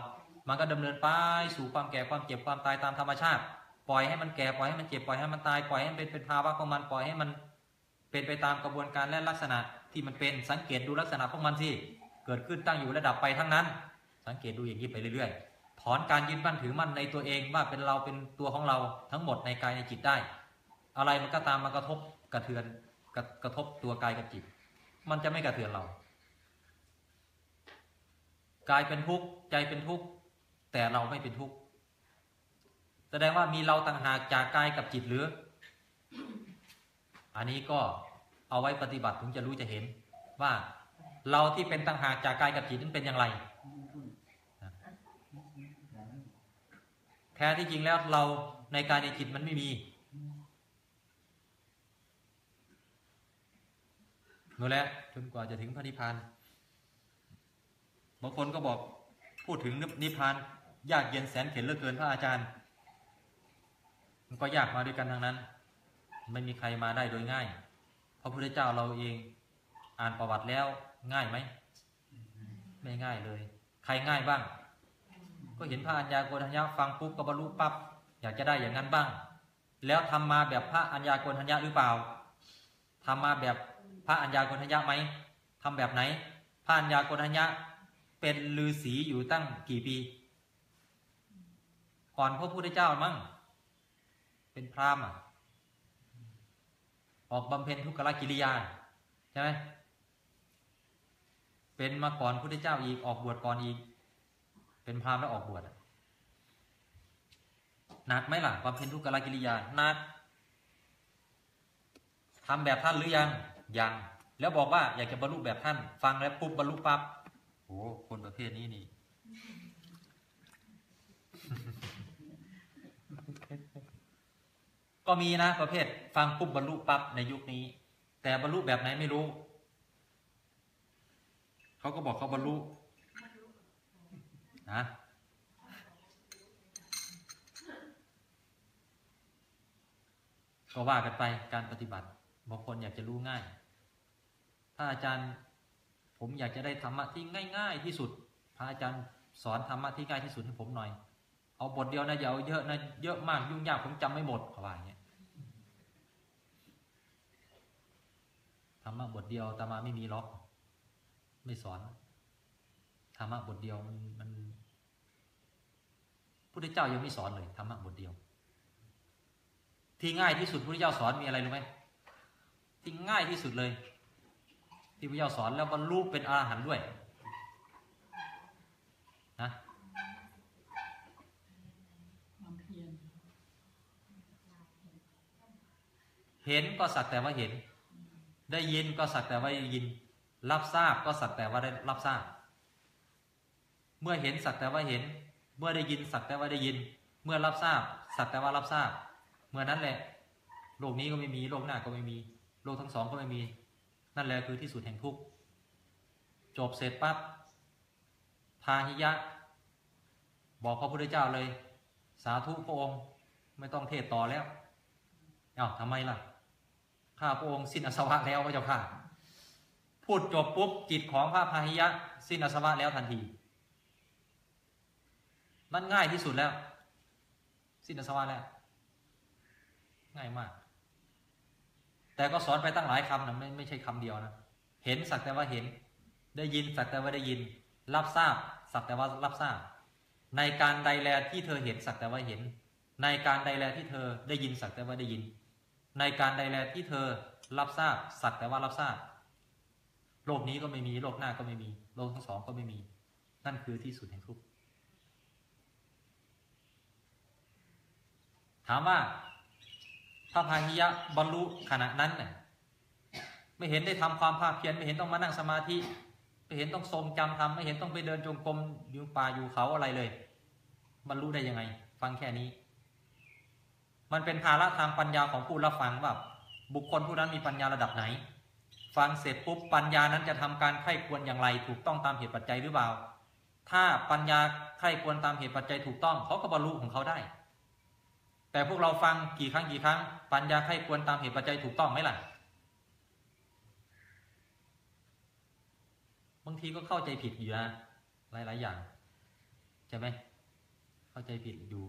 มันก็ดำเนินไปสู่ความแก่ความเจ็บความตายตามธรรมชาติ ปล่อยให้มันแก่ปล่อยให้มันเจ็บปล่อยให้มันตายปล่อยให้มันเป็นเป็นภาวะของมันปล่อยให้มันเป็นไปตามกระบวนการและลักษณะ ที่มันเป็นสังเกตดูลักษณะของมันสิเกิดขึ้นตั้งอยู่ระดับไปทั้งนั้น สังเกตดูอย่างนี้ไปเรื่อยๆ ถอนการยึดมั่นถือมั่นในตัวเองว่าเป็นเราเป็นตัวของเราทั้งหมดในกายในจิตได้ อะไรมันก็ตามมากระทบกระเทือนกระกระทบตัวกายกับจิต มันจะไม่กระเทือนเรากายเป็นทุกข์ใจเป็นทุกข์แต่เราไม่เป็นทุกข์แสดงว่ามีเราต่างหากจากกายกับจิตหรือ อันนี้ก็ เอาไว้ปฏิบัติถึงจะรู้จะเห็น ว่าเราที่เป็นต่างหากจากกายกับจิตนั้นเป็นอย่างไร แท้ที่จริงแล้วเราในกายในจิตมันไม่มีนั่นแหละจนกว่าจะถึงพระนิพพานบางคนก็บอกพูดถึงนิพพานยากเย็นแสนเข็ญเหลือเกินพระอาจารย์ มันก็ยากมาด้วยกันทั้งนั้น ไม่มีใครมาได้โดยง่าย พระพุทธเจ้าเราเองอ่านประวัติแล้วง่ายไหม ไม่ง่ายเลย ใครง่ายบ้าง ก็เห็นพระอัญญาโกณทัญญาฟังปุ๊บก็บรรลุปั๊บอยากจะได้อย่างนั้นบ้าง แล้วทำมาแบบพระอัญญาโกณทัญญาหรือเปล่าทำมาแบบพระอัญญาโกณทัญญาไหมทำแบบไหน พระอัญญาโกณทัญญาเป็นฤาษีอยู่ตั้งกี่ปี ก่อนพระพุทธเจ้ามั้งเป็นพราหมณ์ ออกบำเพ็ญทุกขลกิริยาใช่ไหมเป็นมาก่อนพุทธเจ้าอีกออกบวชก่อนอีก เป็นพราหมณ์แล้วออกบวชหนักไหมล่ะบำเพ็ญทุกขลกิริยาหนักทำแบบท่านหรือยังยังแล้วบอกว่าอยากจะบรรลุแบบท่าน ฟังแล้วปุ๊บบรรลุปั๊บโอ้คนประเภทนี้นี่ ก็มีนะประเภท ฟังปุ๊บบรรลุปั๊บในยุคนี้ แต่บรรลุแบบไหนไม่รู้ เขาก็บอกเขาบรรลุนะก็ว่ากันไปการปฏิบัติบางคนอยากจะรู้ง่าย ถ้าอาจารย์ผมอยากจะได้ธรรมะที่ง่าย ๆ ที่สุด พระอาจารย์สอนธรรมะที่ง่ายที่สุดให้ผมหน่อย เอาบทเดียวนะอย่าเอาเยอะนะเยอะมากยุ่งยากผมจำไม่หมดเขาว่าอย่างเงี้ย รรมะบทเดียวตามาไม่มีล็อก ไม่สอนธรรมะบทเดียวมันมันพุทธเจ้ายังไม่สอนเลยธรรมะบทเดียว ที่ง่ายที่สุดพุทธเจ้าสอนมีอะไรรู้ไหมที่ง่ายที่สุดเลย ที่พุทธเจ้าสอนแล้วบรรลุเป็นอรหันต์ด้วยนะเห็นก็สักแต่ว่าเห็น ได้ยินก็สักแต่ว่าได้ยิน รับทราบก็สักแต่ว่าได้รับทราบ เมื่อเห็นสักแต่ว่าเห็น เมื่อได้ยินสักแต่ว่าได้ยิน เมื่อรับทราบ สักแต่ว่ารับทราบ เมื่อนั้นแหละ โลกนี้ก็ไม่มีโลกหน้าก็ไม่มี โลกทั้งสองก็ไม่มี นั่นแหละคือที่สุดแห่งทุกข์จบเสร็จปั๊บพาหิยะ บอกพระพุทธเจ้าเลย สาธุพระองค์ ไม่ต้องเทศต่อแล้ว เอ้าทำไมล่ะ ข้าพระองค์สิ้นอาสวะแล้วพระเจ้าค่ะ พูดจบปุ๊บจิตของพระพาหิยะ สิ้นอาสวะแล้วทันที มันง่ายที่สุดแล้ว สิ้นอาสวะแล้ว ง่ายมาก แต่ก็สอนไปตั้งหลายคำนะไม่ไม่ใช่คำเดียวนะเห็นสักแต่ว่าเห็น ได้ยินสักแต่ว่าได้ยิน รับทราบสักแต่ว่ารับทราบ ในการใดแลที่เธอเห็นสักแต่ว่าเห็น ในการใดแลที่เธอได้ยินสักแต่ว่าได้ยิน ในการใดแลที่เธอรับทราบสักแต่ว่ารับทราบโลกนี้ก็ไม่มีโลกหน้าก็ไม่มี โลกทั้งสองก็ไม่มี นั่นคือที่สุดแห่งทุกข์ถามว่าพระพาหิยะบรรลุขณะนั้นเนี่ยไม่เห็นได้ทำความภาคเพียรไม่เห็นต้องมานั่งสมาธิไม่เห็นต้องทรงจำทำไม่เห็นต้องไปเดินจงกรมอยู่ป่าอยู่เขาอะไรเลย บรรลุได้ยังไง ฟังแค่นี้ มันเป็นภาระทางปัญญาของผู้รับฟังว่าบุคคลผู้นั้นมีปัญญาระดับไหน ฟังเสร็จปุ๊บปัญญานั้นจะทำการไข้ควรอย่างไร ถูกต้องตามเหตุปัจจัยหรือเปล่า ถ้าปัญญาไข้ควรตามเหตุปัจจัยถูกต้องเขาก็บรรลุของเขาได้ แต่พวกเราฟังกี่ครั้งกี่ครั้ง ปัญญาไข้ควรตามเหตุปัจจัยถูกต้องไหมล่ะบางทีก็เข้าใจผิดอยู่นะหลาย ๆ อย่างใช่ไหมเข้าใจผิดอยู่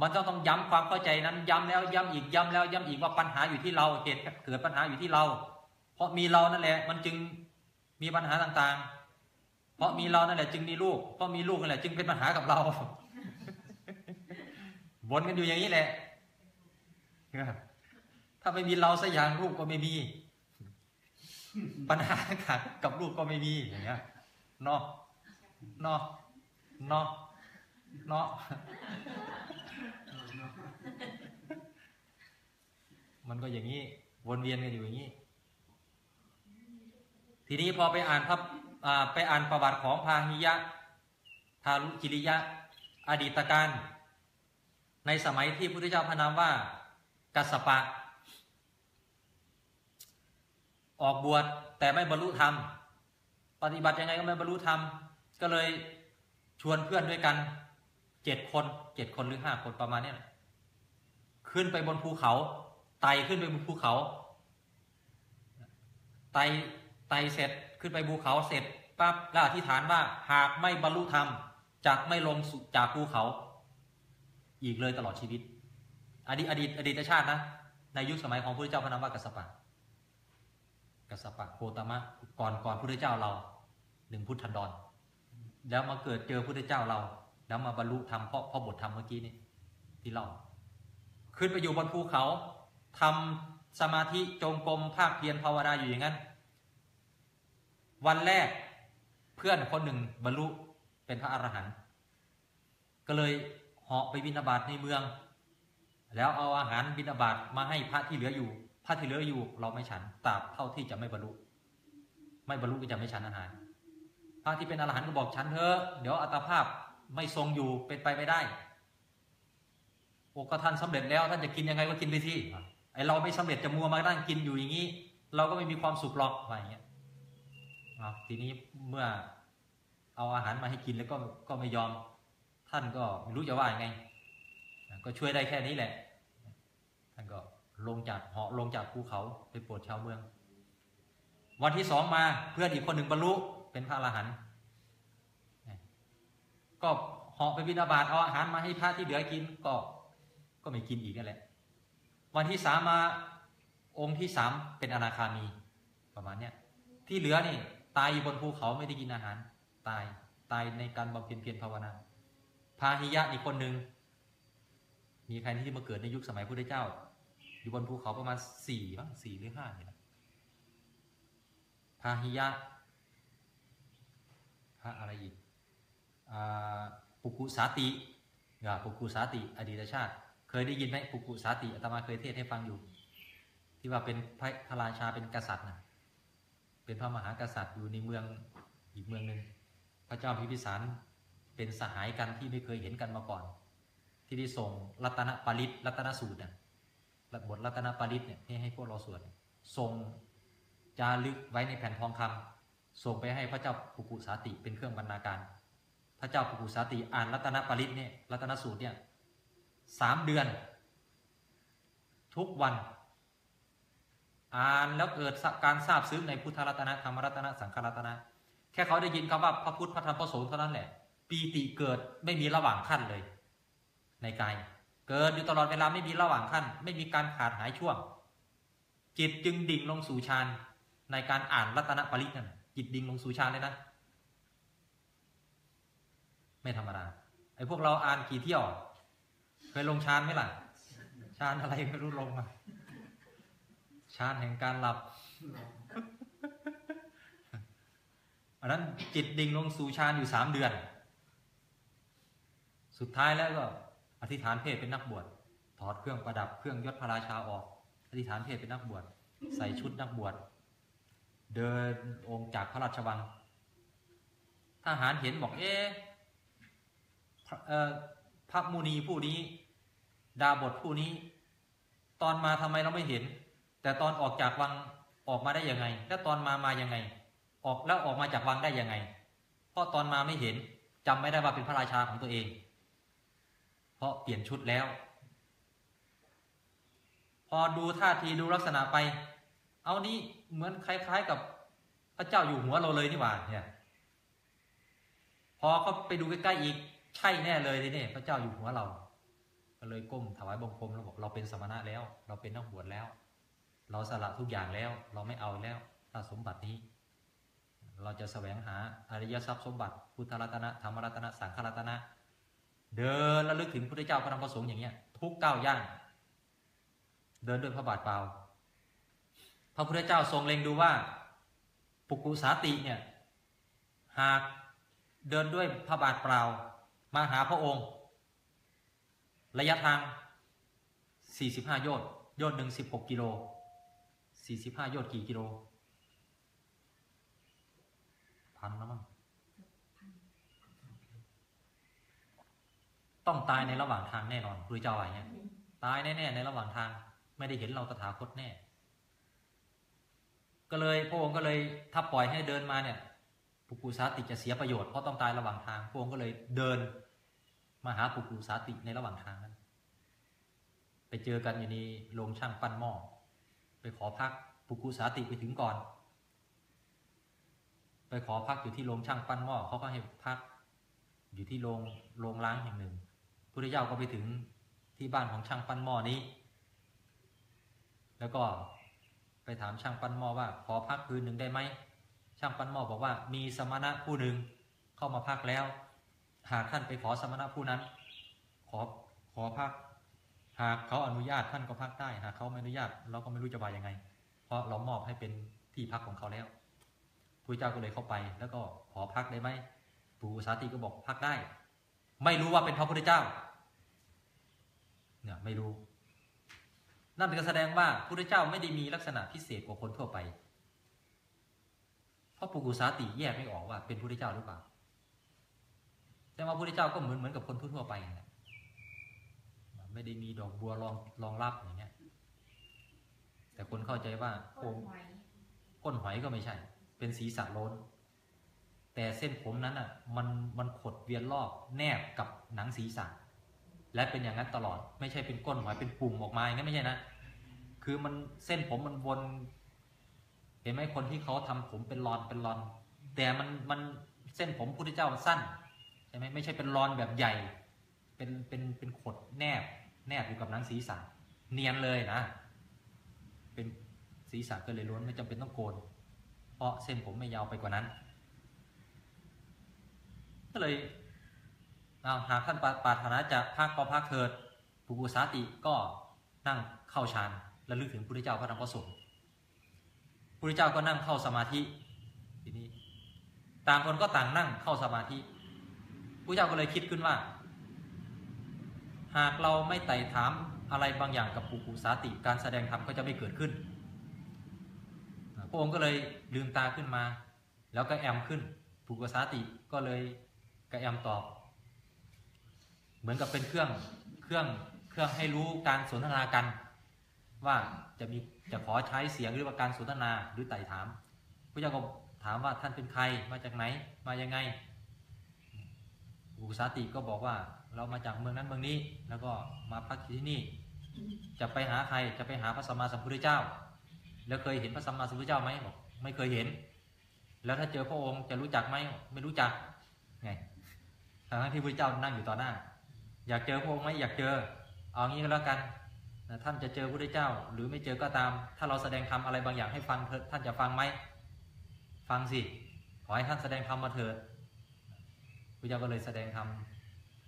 มันต้องต้องย้ำความเข้าใจนั้น ย้ำแล้วย้ำอีกย้ำแล้วย้ำอีกว่าปัญหาอยู่ที่เราเหตุเกิดปัญหาอยู่ที่เรา เพราะมีเรานั่นแหละ มันจึงมีปัญหาต่างๆ เพราะมีเรานั่นแหละ จึงมีลูกเพราะมีลูกนั่นแหละจึงเป็นปัญหากับเราวนกันอยู่อย่างนี้แหละถ้าไม่มีเราสักอย่างลูกก็ไม่มี ปัญหาต่างกับลูกก็ไม่มีอย่างเงี้ยเนาะเนาะเนาะเนาะ มันก็อย่างนี้วนเวียนกันอยู่อย่างนี้ ทีนี้พอไปอ่านพระไปอ่านประวัติของพาหิยะ ทารุจิริยะ อดีตการ ในสมัยที่พระพุทธเจ้าพนามว่ากัสปะ ออกบวชแต่ไม่บรรลุธรรม ปฏิบัติยังไงก็ไม่บรรลุธรรม ก็เลยชวนเพื่อนด้วยกันเจ็ดคนเจ็ดคนหรือห้าคนประมาณนี้ขึ้นไปบนภูเขา ไต่ขึ้นไปบนภูเขาไต่ไต่เสร็จขึ้นไปภูเขาเสร็จปั๊บแล้วอธิษฐานว่าหากไม่บรรลุธรรมจะไม่ลงจากภูเขา อีกเลยตลอดชีวิต อดีตอดีตอดีตชาตินะในยุคสมัยของพระเจ้าพระนามว่ากัสปะกัสปะโคตมะก่อนก่อนพระพุทธเจ้าเราหนึ่งพุทธันดร แล้วมาเกิดเจอพระพุทธเจ้าเรา แล้วมาบรรลุธรรมเพราะเพราะบทธรรมเมื่อกี้นี้ที่เราขึ้นไปอยู่บนภูเขา ทำสมาธิจงกรมภาคเพียรภาวนาอยู่อย่างนั้น วันแรกเพื่อนคนหนึ่งบรรลุเป็นพระอรหันต์ก็เลยเหาะไปบิณฑบาตในเมือง แล้วเอาอาหารบิณฑบาตมาให้พระที่เหลืออยู่ พระที่เหลืออยู่ เราไม่ฉันตราบเท่าที่จะไม่บรรลุ ไม่บรรลุก็จะไม่ฉันอาหาร พระที่เป็นอรหันต์ก็บอกฉันเถอะเดี๋ยวอัตภาพไม่ทรงอยู่เป็นไปไม่ได้โอ้ก็ท่านสำเร็จแล้วท่านจะกินยังไงก็กินไปที่ เราไม่สำเร็จจะมัวมานั่งกินอยู่อย่างนี้ เราก็ไม่มีความสุขหรอกอะไรอย่างเงี้ยเอาทีนี้เมื่อเอาอาหารมาให้กินแล้วก็ก็ไม่ยอมท่านก็ไม่รู้จะว่ายังไง ก็ช่วยได้แค่นี้แหละ ท่านก็ลงจากเหาะลงจากภูเขาไปโปรดชาวเมือง วันที่สองมาเพื่อนอีกคนหนึ่งบรรลุเป็นพระอรหันต์ก็เหาะไปบิณฑบาตเอาอาหารมาให้พระที่เหลือกินก็ก็ไม่กินอีกนั่นแหละ วันที่สามมาองค์ที่สามเป็นอนาคามีประมาณเนี้ยที่เหลือนี่ตายอยู่บนภูเขาไม่ได้กินอาหาร ตายตายในการบำเพ็ญเพียรภาวนาพาหิยะอีกคนหนึ่งมีใครที่มาเกิดในยุคสมัยพุทธเจ้า อยู่บนภูเขาประมาณสี่บ้างสี่หรือห้าเนี่ยนะพาหิยะพระอะไรอีกปุกุสาติปุกุสาติ อดีตชาติ เคยได้ยินไหมปุกุสาติอาตมาเคยเทศให้ฟังอยู่ ที่ว่าเป็นพระพระราชาเป็นกษัตริย์นะเป็นพระมหากษัตริย์อยู่ในเมืองอีกเมืองหนึ่งพระเจ้าพิพิสารเป็นสหายกันที่ไม่เคยเห็นกันมาก่อน ที่ได้ส่งรัตนปริตรัตนสูตรน่ะบทรัตนปริตเนี่ยที่ให้พวกเราสวดส่งจารึกไว้ในแผ่นทองคำส่งไปให้พระเจ้าปุกุสาติเป็นเครื่องบรรณาการ พระเจ้าปุกุสาติอ่านรัตนปริตเนี่ยรัตนสูตรเนี่ย สามเดือน ทุกวัน อ่านแล้วเกิดการทราบซึ้งในพุทธรัตนะธรรมรัตนะสังฆรัตนะ แค่เขาได้ยินคำว่าพระพุทธพระธรรมพระสงฆ์เท่านั้นแหละ ปีติเกิดไม่มีระหว่างขั้นเลย ในกาย เกิดอยู่ตลอดเวลาไม่มีระหว่างขั้น ไม่มีการขาดหายช่วง จิตจึงดิ่งลงสู่ฌานในการอ่านรัตนปริตนั่นจิตดิ่งลงสู่ฌานเลยนะ ไม่ธรรมดาไอ้พวกเราอ่านกี่เที่ยว ยลงฌานไหมล่ะฌานอะไรไม่รู้ลงมาฌานแห่งการหลับอันนั้นจิตดิ่งลงสู่ฌานอยู่สามเดือน สุดท้ายแล้วก็ อธิษฐานเพศเป็นนักบวชถอดเครื่องประดับเครื่องยศพระราชาออก อธิษฐานเพศเป็นนักบวชใส่ชุดนักบวชเดินองค์จากพระราชวังทหารเห็นบอกเอ๊ะพระเอ่อพระมุนีผู้นี้ ดาบทผู้นี้ ตอนมาทำไมเราไม่เห็น แต่ตอนออกจากวังออกมาได้ยังไง แล้วตอนมามายังไง ออกแล้วออกมาจากวังได้ยังไง เพราะตอนมาไม่เห็นจำไม่ได้ว่าเป็นพระราชาของตัวเอง เพราะเปลี่ยนชุดแล้ว พอดูท่าทีดูลักษณะไป เอานี้เหมือนคล้าย ๆกับพระเจ้าอยู่หัวเราเลยนี่หว่าเนี่ย พอเขาไปดูใกล้ๆอีก ใช่แน่เลยทีนี่พระเจ้าอยู่หัวเรา ก็เลยก้มถวายบังคมแล้วบอกเราเป็นสมณะแล้ว เราเป็นนักบวชแล้ว เราสละทุกอย่างแล้ว เราไม่เอาแล้วถ้าสมบัตินี้ เราจะแสวงหาอริยทรัพย์สมบัติ พุทธรัตนะธรรมรัตนะสังฆรัตนะ เดินระลึกถึงพระเจ้าพระธรรมพระสงฆ์อย่างเงี้ย ทุกก้าวย่าง เดินด้วยพระบาทเปล่าพระพุทธเจ้าทรงเล็งดูว่า ปุกุสาติเนี่ย หากเดินด้วยพระบาทเปล่า มาหาพระองค์ ระยะทาง 45 โยชน์โยชน์หนึ่ง16 กิโล 45 โยชน์กี่กิโล พันแล้วมั้งต้องตายในระหว่างทางแน่นอนพระพุทธเจ้าว่าอย่างเงี้ยตายแน่ๆในระหว่างทาง ไม่ได้เห็นเราตถาคตแน่ ก็เลยพระองค์ก็เลยถ้าปล่อยให้เดินมาเนี่ยปุกุสาติจะเสียประโยชน์เพราะต้องตายระหว่างทางพระองค์ก็เลยเดิน มาหาปุกุสาติในระหว่างทางนั้น ไปเจอกันอยู่ในโรงช่างปั้นหม้อไปขอพักปุกุสาติไปถึงก่อน ไปขอพักอยู่ที่โรงช่างปั้นหม้อเขาก็ให้พัก อยู่ที่โรงโรงล้างแห่งหนึ่งพระเจ้าก็ไปถึงที่บ้านของช่างปั้นหม้อนี้ แล้วก็ไปถามช่างปั้นหม้อว่า ขอพักคืนหนึ่งได้ไหมช่างปั้นหม้อบอกว่ามีสมณะผู้หนึ่งเข้ามาพักแล้ว หากท่านไปขอสมณะผู้นั้น ขอขอพัก หากเขาอนุญาตท่านก็พักได้ หากเขาไม่อนุญาตเราก็ไม่รู้จะว่ายังไง เพราะเรามอบให้เป็นที่พักของเขาแล้วพระเจ้าก็เลยเข้าไป แล้วก็ขอพักได้ไหมปู่สาติก็บอกพักได้ ไม่รู้ว่าเป็นพระพุทธเจ้า เนี่ยไม่รู้ นั่นก็แสดงว่าพระพุทธเจ้าไม่ได้มีลักษณะพิเศษกว่าคนทั่วไป เพราะปุกุสาติแยกไม่ออกว่าเป็นพระพุทธเจ้าหรือเปล่า แต่ว่าพระพุทธเจ้าก็เหมือนเหมือนกับคนทั่วๆไปนะไม่ได้มีดอกบัวรองรองรับอย่างเงี้ย แต่คนเข้าใจว่า
ค
โอ้
นหวย
ก้นหอยก็ไม่ใช่ เป็นศีรษะโล้น แต่เส้นผมนั้นอะ มันมันขดเวียนรอบแนบกับหนังศีรษะ และเป็นอย่างนั้นตลอด ไม่ใช่เป็นก้นหอยเป็นปุ่มออกมาอย่างนั้นไม่ใช่นะคือมันเส้นผมมันวนเห็นไหมคนที่เขาทำผมเป็นรอนเป็นรอน แต่มันมันเส้นผมพุทธเจ้ามันสั้น ใช่ไหมไม่ใช่เป็นรอนแบบใหญ่ เป็นเป็นเป็นขดแนบแนบอยู่กับหนังศีรษะเนียนเลยนะ เป็นศีรษะก็เลยล้วนไม่จำเป็นต้องโกน เพราะเส้นผมไม่ยาวไปกว่านั้น ก็เลยเอาหากท่านปรารารถนาจะพักก็พักเถิดปุกุสาติก็นั่งเข้าฌานและลึกถึงพระพุทธเจ้าพระธรรมพระสงฆ์พระพุทธเจ้าก็นั่งเข้าสมาธิทีนี้ ต่างคนก็ต่างนั่งเข้าสมาธิ พระเจ้าก็เลยคิดขึ้นว่า หากเราไม่ไต่ถามอะไรบางอย่างกับปุกุสาติการแสดงธรรมก็จะไม่เกิดขึ้นพระองค์ก็เลยลืมตาขึ้นมา แล้วก็แอมขึ้นปุกุสาติก็เลยกระแอมตอบ เหมือนกับเป็นเครื่องเครื่องเครื่องให้รู้การสนทนากัน ว่าจะมีจะขอใช้เสียงหรือว่าการสนทนาหรือไต่ถามพระเจ้าก็ถามว่าท่านเป็นใครมาจากไหนมายังไง อุสาติก็บอกว่า เรามาจากเมืองนั้นเมืองนี้ แล้วก็มาพักที่นี่ จะไปหาใครจะไปหาพระสัมมาสัมพุทธเจ้า แล้วเคยเห็นพระสัมมาสัมพุทธเจ้าไหมบอกไม่เคยเห็น แล้วถ้าเจอพระองค์จะรู้จักไหมไม่รู้จักไงทั้งที่พระเจ้านั่งอยู่ต่อหน้า อยากเจอพระองค์ไหมอยากเจอ เอางี้ก็แล้วกันท่านจะเจอพระพุทธเจ้า หรือไม่เจอก็ตาม ถ้าเราแสดงธรรมอะไรบางอย่างให้ฟังเถิดท่านจะฟังไหมฟังสิขอให้ท่านแสดงธรรมมาเถิด พระเจ้าก็เลยแสดงธรรม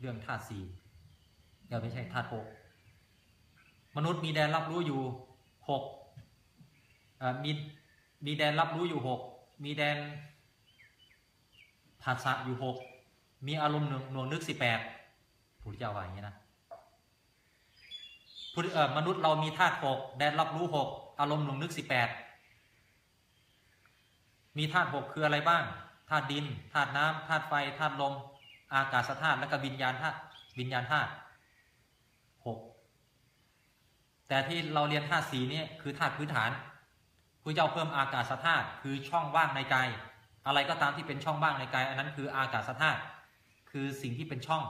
เรื่องธาตุสี่เดี๋ยวไม่ใช่ธาตุหกมนุษย์มีแดนรับรู้อยู่หกมีมีแดนรับรู้อยู่หกมีแดนผัสสะอยู่หกมีอารมณ์หน่วงนวลนึกสิบแปดพุทธเจ้าว่าอย่างนี้นะพุทธเออมนุษย์เรามีธาตุหกแดนรับรู้หกอารมณ์หน่วงนึกสิบแปดมีธาตุหกคืออะไรบ้าง ธาตุดินธาตุน้ำธาตุไฟธาตุลม อากาศธาตุและก็วิญญาณธาตุวิญญาณธาตุหกแต่ที่เราเรียนธาตุสีนี่คือธาตุพื้นฐานพระเจ้าเพิ่มอากาศธาตุคือช่องว่างในกายอะไรก็ตามที่เป็นช่องว่างในกาย อันนั้นคืออากาศธาตุคือสิ่งที่เป็นช่อง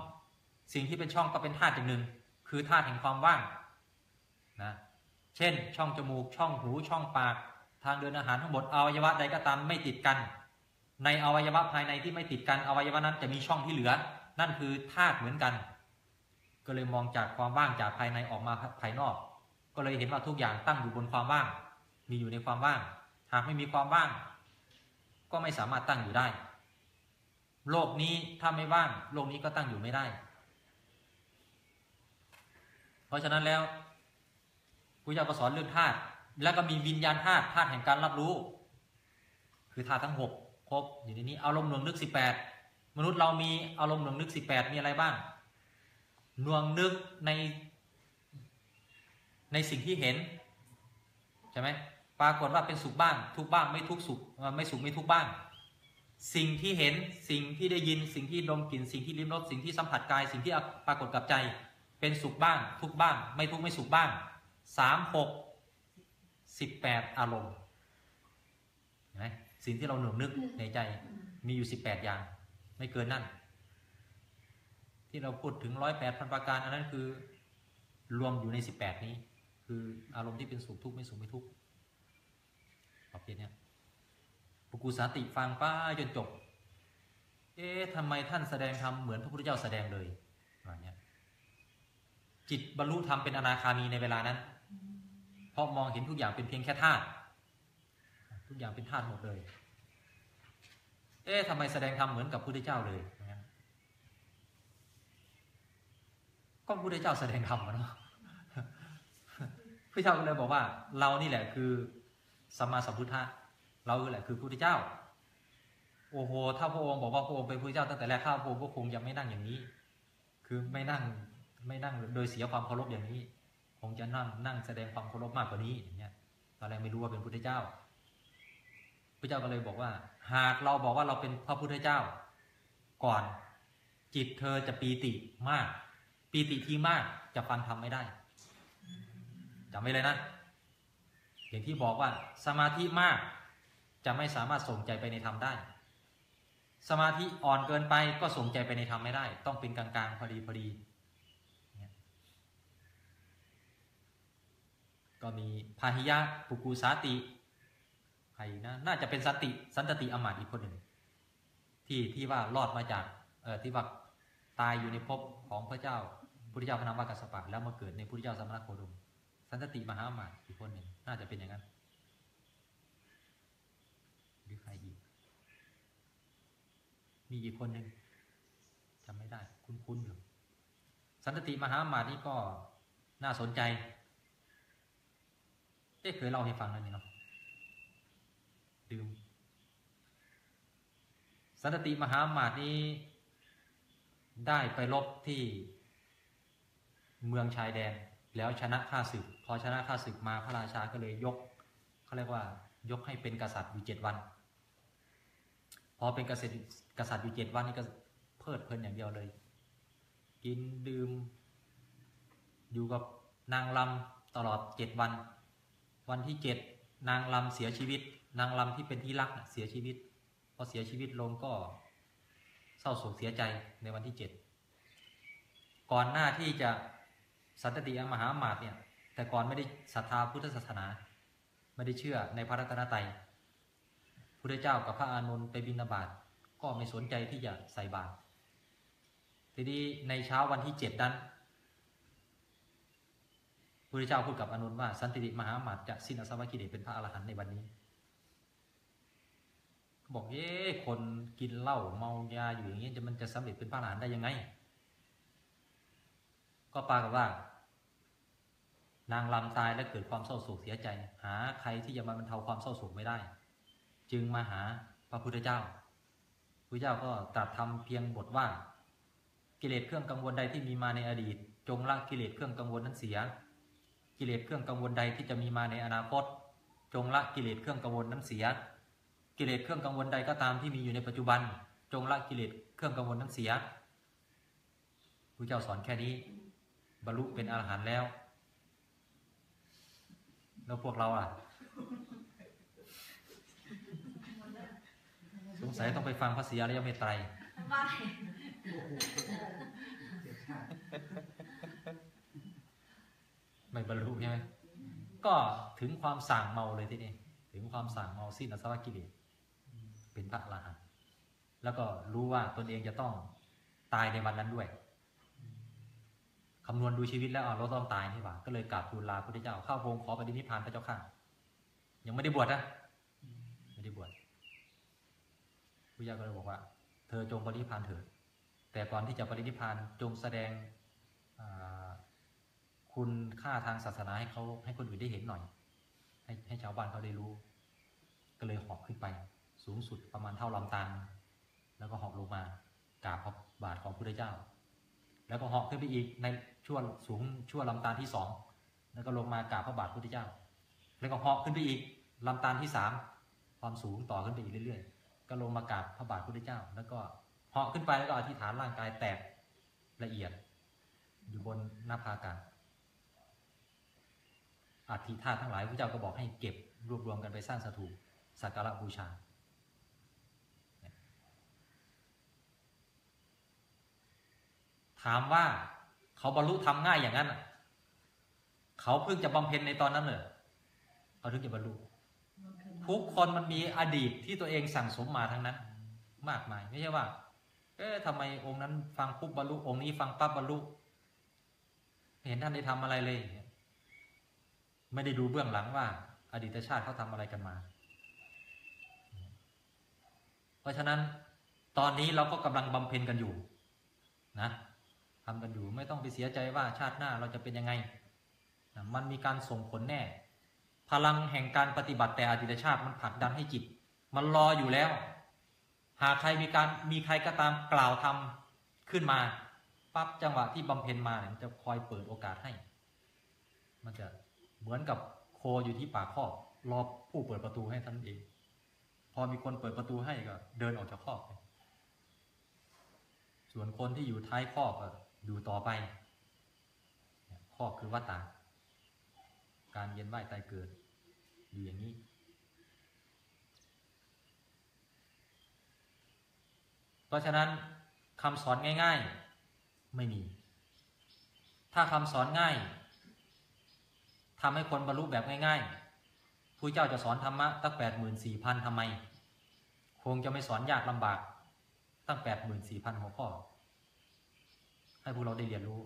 สิ่งที่เป็นช่องก็เป็นธาตุอย่างหนึ่ง คือธาตุแห่งความว่างนะเช่น ช่องจมูกช่องหูช่องปาก ทางเดินอาหารทั้งหมดอวัยวะใดก็ตามไม่ติดกัน ในอวัยวะภายในที่ไม่ติดกันอวัยวะนั้นจะมีช่องที่เหลือ นั่นคือธาตุเหมือนกัน ก็เลยมองจากความว่างจากภายในออกมาภายนอก ก็เลยเห็นว่าทุกอย่างตั้งอยู่บนความว่าง มีอยู่ในความว่าง หากไม่มีความว่าง ก็ไม่สามารถตั้งอยู่ได้ โลกนี้ถ้าไม่ว่าง โลกนี้ก็ตั้งอยู่ไม่ได้ เพราะฉะนั้นแล้วพระเจ้าก็สอนเรื่องธาตุแล้วก็มีวิญญาณธาตุธาตุแห่งการรับรู้ คือธาตุทั้งหก ครบอยู่ในนี้อารมณ์หน่วงนึกสิบแปดมนุษย์เรามีอารมณ์หน่วงนึกสิบแปดมีอะไรบ้างหน่วงนึกในในสิ่งที่เห็นใช่ไหมปรากฏว่าเป็นสุขบ้าง ทุกบ้างไม่ทุกสุขไม่สุขไม่ทุกบ้าง สิ่งที่เห็นสิ่งที่ได้ยินสิ่งที่ดมกลิ่นสิ่งที่ลิ้มรสสิ่งที่สัมผัสกาย สิ่งที่ปรากฏกับใจ เป็นสุขบ้าง ทุกบ้าง ไม่ทุกไม่สุขบ้างสามหกสิบแปดอารมณ์เห็นไหม สิ่งที่เราหน่วงนึกในใจมีอยู่สิบแปดอย่าง ไม่เกินนั่น ที่เราพูดถึงร้อยแปดพันประการ อันนั้นคือ รวมอยู่ในสิบแปดนี้ คืออารมณ์ที่เป็นสุขทุกข์ไม่สุขไม่ทุกข์ประเภทเนี้ยปุกุสาติฟังป้าจนจบ เอ๊ะทำไมท่านแสดงธรรมเหมือนพระพุทธเจ้าแสดงเลยอะไรเนี้ยจิตบรรลุธรรมเป็นอนาคามีในเวลานั้น เพราะมองเห็นทุกอย่างเป็นเพียงแค่ธาตุ ทุกอย่างเป็นธาตุหมดเลย เอ๊ะทำไมแสดงธรรมเหมือนกับพระพุทธเจ้าเลยงั้นก็พระพุทธเจ้าแสดงธรรมเนาะพระเจ้าก็เลยบอกว่า เรานี่แหละคือสัมมาสัมพุทธะเราแหละคือพระพุทธเจ้า โอ้โห ถ้าพระองค์บอกว่าพระองค์เป็นพระพุทธเจ้าตั้งแต่แรกข้าพระองค์ก็คงยังไม่นั่งอย่างนี้ คือไม่นั่งไม่นั่งโดยเสียความเคารพอย่างนี้ คงจะนั่งนั่งแสดงความเคารพมากกว่านี้อย่างเงี้ยตอนแรกไม่รู้ว่าเป็นพุทธเจ้า พระเจ้าก็เลยบอกว่า หากเราบอกว่าเราเป็นพระพุทธเจ้า ก่อนจิตเธอจะปีติมาก ปีติที่มากจะฟังธรรมไม่ได้จำไว้เลยนะอย่างที่บอกว่าสมาธิมากจะไม่สามารถส่งใจไปในธรรมได้ สมาธิอ่อนเกินไปก็ส่งใจไปในธรรมไม่ได้ ต้องเป็นกลางๆพอดีพอดี ก็มีพาหิยะปุกูสาติ ครนะน่าจะเป็นสติสันตติอมาตอีกคนหนึ่งที่ที่ว่ารอดมาจากเอ่อที่ว่าตายอยู่ในภพของพระเจ้าพุทธเจ้าพระนามว่ากัสปะแล้วมาเกิดในพุทธเจ้าสมณโคดม สันตติมหาอมาตอีกคนหนึ่งน่าจะเป็นอย่างนั้นหรือใครอีก มีอีกคนหนึ่งจำไม่ได้ คุ้นๆอยู่สันตติมหาอมาตนี่ก็น่าสนใจเอ๊ะเคยเล่าให้ฟังแล้วนี่เนาะ ลืมสันตติมหามาตนี้ ได้ไปลบที่เมืองชายแดน แล้วชนะข้าศึก พอชนะข้าศึกมาพระราชาก็เลยยกเขาเรียกว่ายกให้เป็นกษัตริย์อยู่เจ็ดวัน พอเป็นกษัตริย์กษัตริย์อยู่เจ็ดวันนี่ก็เพลิดเพลินอย่างเดียวเลย กินดื่ม อยู่กับนางลำตลอดเจ็ดวัน วันที่เจ็ดนางลำเสียชีวิต นางลำที่เป็นที่รักเสียชีวิต พอเสียชีวิตลงก็เศร้าโศกเสียใจในวันที่เจ็ดก่อนหน้าที่จะสันตติมหามาตเนี่ย แต่ก่อนไม่ได้ศรัทธาพุทธศาสนา ไม่ได้เชื่อในพระรัตนตรัยพุทธเจ้ากับพระอานนท์ไปบิณฑบาตก็ไม่สนใจที่จะใส่บาตรทีนี้ในเช้าวันที่เจ็ดนั้นพระเจ้าพูดกับอานนท์ว่าสันติมหาอมาตจะสิ้นอาสวะกิเลสเป็นพระอรหันต์ในวันนี้ บอกเอ๊ะคนกินเหล้าเมายาอยู่อย่างนี้จะมันจะสำเร็จเป็นพระอรหันต์ได้ยังไง ก็ปรากฏว่า นางลำตายและเกิดความเศร้าโศกเสียใจ หาใครที่จะมาบรรเทาความเศร้าโศกไม่ได้ จึงมาหาพระพุทธเจ้าพระเจ้าก็ตรัสทำเพียงบทว่า กิเลสเครื่องกังวลใดที่มีมาในอดีต จงละกิเลสเครื่องกังวลนั้นเสีย กิเลสเครื่องกังวลใดที่จะมีมาในอนาคต จงละกิเลสเครื่องกังวลนั้นเสีย กิเลสเครื่องกังวลใดก็ตามที่มีอยู่ในปัจจุบัน จงละกิเลสเครื่องกังวลนั้นเสียพระเจ้าสอนแค่นี้ บรรลุเป็นอรหันต์แล้ว แล้วพวกเราอะ สงสัยต้องไปฟังพระศรีอริยเมตไตร
ไม่
เจ็ดชาติ
ไม่บรรลุใช่ไหมก็ถึงความสั่งเมาเลยทีนี้ถึงความสั่งเมาสิ้นอสวะกิเลส เป็นพระอรหันต์แล้วก็รู้ว่าตนเองจะต้องตายในวันนั้นด้วยคำนวณดูชีวิตแล้วเราต้องตายนี่หว่า ก็เลยกราบทูลลาพระพุทธเจ้าเข้าโรงขอปฏินิพพานพระเจ้าข้ายังไม่ได้บวชนะไม่ได้บวชพระเจ้าก็เลยบอกว่า เธอจงปฏินิพพานเถิดแต่ก่อนที่จะปฏินิพพานจงแสดงคุณค่าทางศาสนาให้เขาให้คนอื่นได้เห็นหน่อย ให้ให้ชาวบ้านเขาได้รู้ ก็เลยหอบขึ้นไป สูงสุดประมาณเท่าลำตาลแล้วก็หอบลงมากราบพระบาทของพระเจ้า แล้วก็หอบขึ้นไปอีกในช่วงสูงช่วงลำตาลที่สองแล้วก็ลงมากราบพระบาทพระเจ้า แล้วก็หอบขึ้นไปอีกลำตาลที่สามความสูงต่อขึ้นไปอีกเรื่อยๆ ก็ลงมากราบพระบาทพระเจ้า แล้วก็หาะขึ้นไปแล้วก็อธิษฐานร่างกายแตกละเอียด อยู่บนหน้าผากาอัฐิธาทั้งหลายพระเจ้าก็บอกให้เก็บรวบรวมกันไปสร้างสถูปสักการะบูชา ถามว่าเขาบรรลุทำง่ายอย่างนั้นน่ะเขาเพิ่งจะบำเพ็ญในตอนนั้นเหรอเขาถึงจะบรรลุทุกคนมันมีอดีตที่ตัวเองสั่งสมมาทั้งนั้น มากมายไม่ใช่ว่า เอ๊ะทำไมองค์นั้น ฟังปุ๊บบรรลุองค์นี้ฟังปั๊บบรรลุไม่เห็นท่านได้ทำอะไรเลยไม่ได้ดูเบื้องหลังว่า อดีตชาติเขาทำอะไรกันมา เพราะฉะนั้นตอนนี้เราก็กำลังบำเพ็ญกันอยู่ นะ ทำกันอยู่ ไม่ต้องไปเสียใจว่าชาติหน้าเราจะเป็นยังไง มันมีการส่งผลแน่ พลังแห่งการปฏิบัติแต่อดีตชาติมันผลักดันให้จิต มันรออยู่แล้ว หากใครมีการมีใครก็ตามกล่าวทำขึ้นมาปั๊บจังหวะที่บำเพ็ญมาเนี่ยจะคอยเปิดโอกาสให้ มันจะเหมือนกับโคอยู่ที่ปากคอกรอผู้เปิดประตูให้ท่านเอง พอมีคนเปิดประตูให้ก็ เดินออกจากคอกไปส่วนคนที่อยู่ท้ายคอกก็ อยู่ต่อไปคอคือวัตตาการเย็นว่ายตายเกิด อยู่อย่างนี้ เพราะฉะนั้นคำสอนง่าย ๆไม่มี ถ้าคำสอนง่ายทำให้คนบรรลุแบบง่ายๆผู้เจ้าจะสอนธรรมะตั้งแปดหมื่นสี่พันทำไม คงจะไม่สอนยากลำบากตั้งแปดหมื่นสี่พันหัวข้อ ให้พวกเราได้เรียนรู้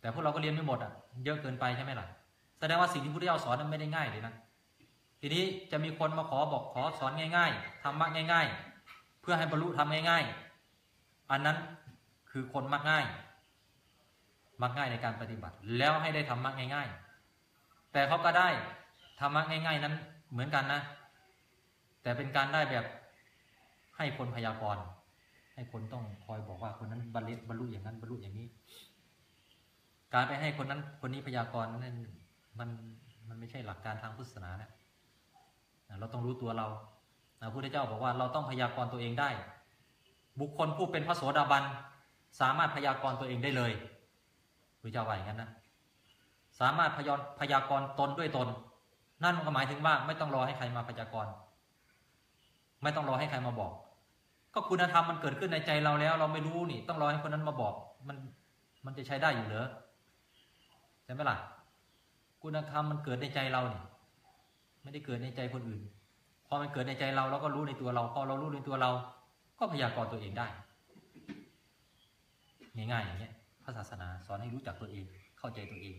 แต่พวกเราก็เรียนไม่หมดอะ เยอะเกินไปใช่ไหมล่ะแสดงว่าสิ่งที่พระพุทธเจ้าสอนนั้นไม่ได้ง่ายเลยนะทีนี้จะมีคนมาขอบอกขอสอนง่ายๆธรรมะง่าย ๆ เพื่อให้บรรลุทำง่าย ๆ อันนั้นคือคนมักง่าย มักง่ายในการปฏิบัติ แล้วให้ได้ธรรมะง่าย ๆ แต่เขาก็ได้ธรรมะง่าย ๆ นั้นเหมือนกันนะ แต่เป็นการได้แบบให้คนพยากรณ์ ให้คนต้องคอยบอกว่าคนนั้นบรรลุบรรลุอย่างนั้นบรรลุอย่างนี้ การไปให้คนนั้นคนนี้พยากรณ์นั่นมันมันไม่ใช่หลักการทางพุทธศาสนานะอะเราต้องรู้ตัวเราพระพุทธเจ้าบอกว่าเราต้องพยากรณ์ตัวเองได้ บุคคลผู้เป็นพระโสดาบันสามารถพยากรณ์ตัวเองได้เลยพระเจ้าว่าอย่างนั้นนะสามารถพยอนพยากรณ์ตนด้วยตน นั่นก็หมายถึงว่าไม่ต้องรอให้ใครมาพยากรณ์ ไม่ต้องรอให้ใครมาบอก ก็คุณธรรมมันเกิดขึ้นในใจเราแล้ว เราไม่รู้นี่ ต้องรอให้คนนั้นมาบอก มันมันจะใช้ได้อยู่เหรอใช่ไหมล่ะ คุณธรรมมันเกิดในใจเราเนี่ยไม่ได้เกิดในใจคนอื่น พอมันเกิดในใจเราเราก็รู้ในตัวเรา พอเรารู้ในตัวเรา ก็พยากรณ์ตัวเองได้ ง่ายๆอย่างเงี้ยพระศาสนาสอนให้รู้จักตัวเอง เข้าใจตัวเอง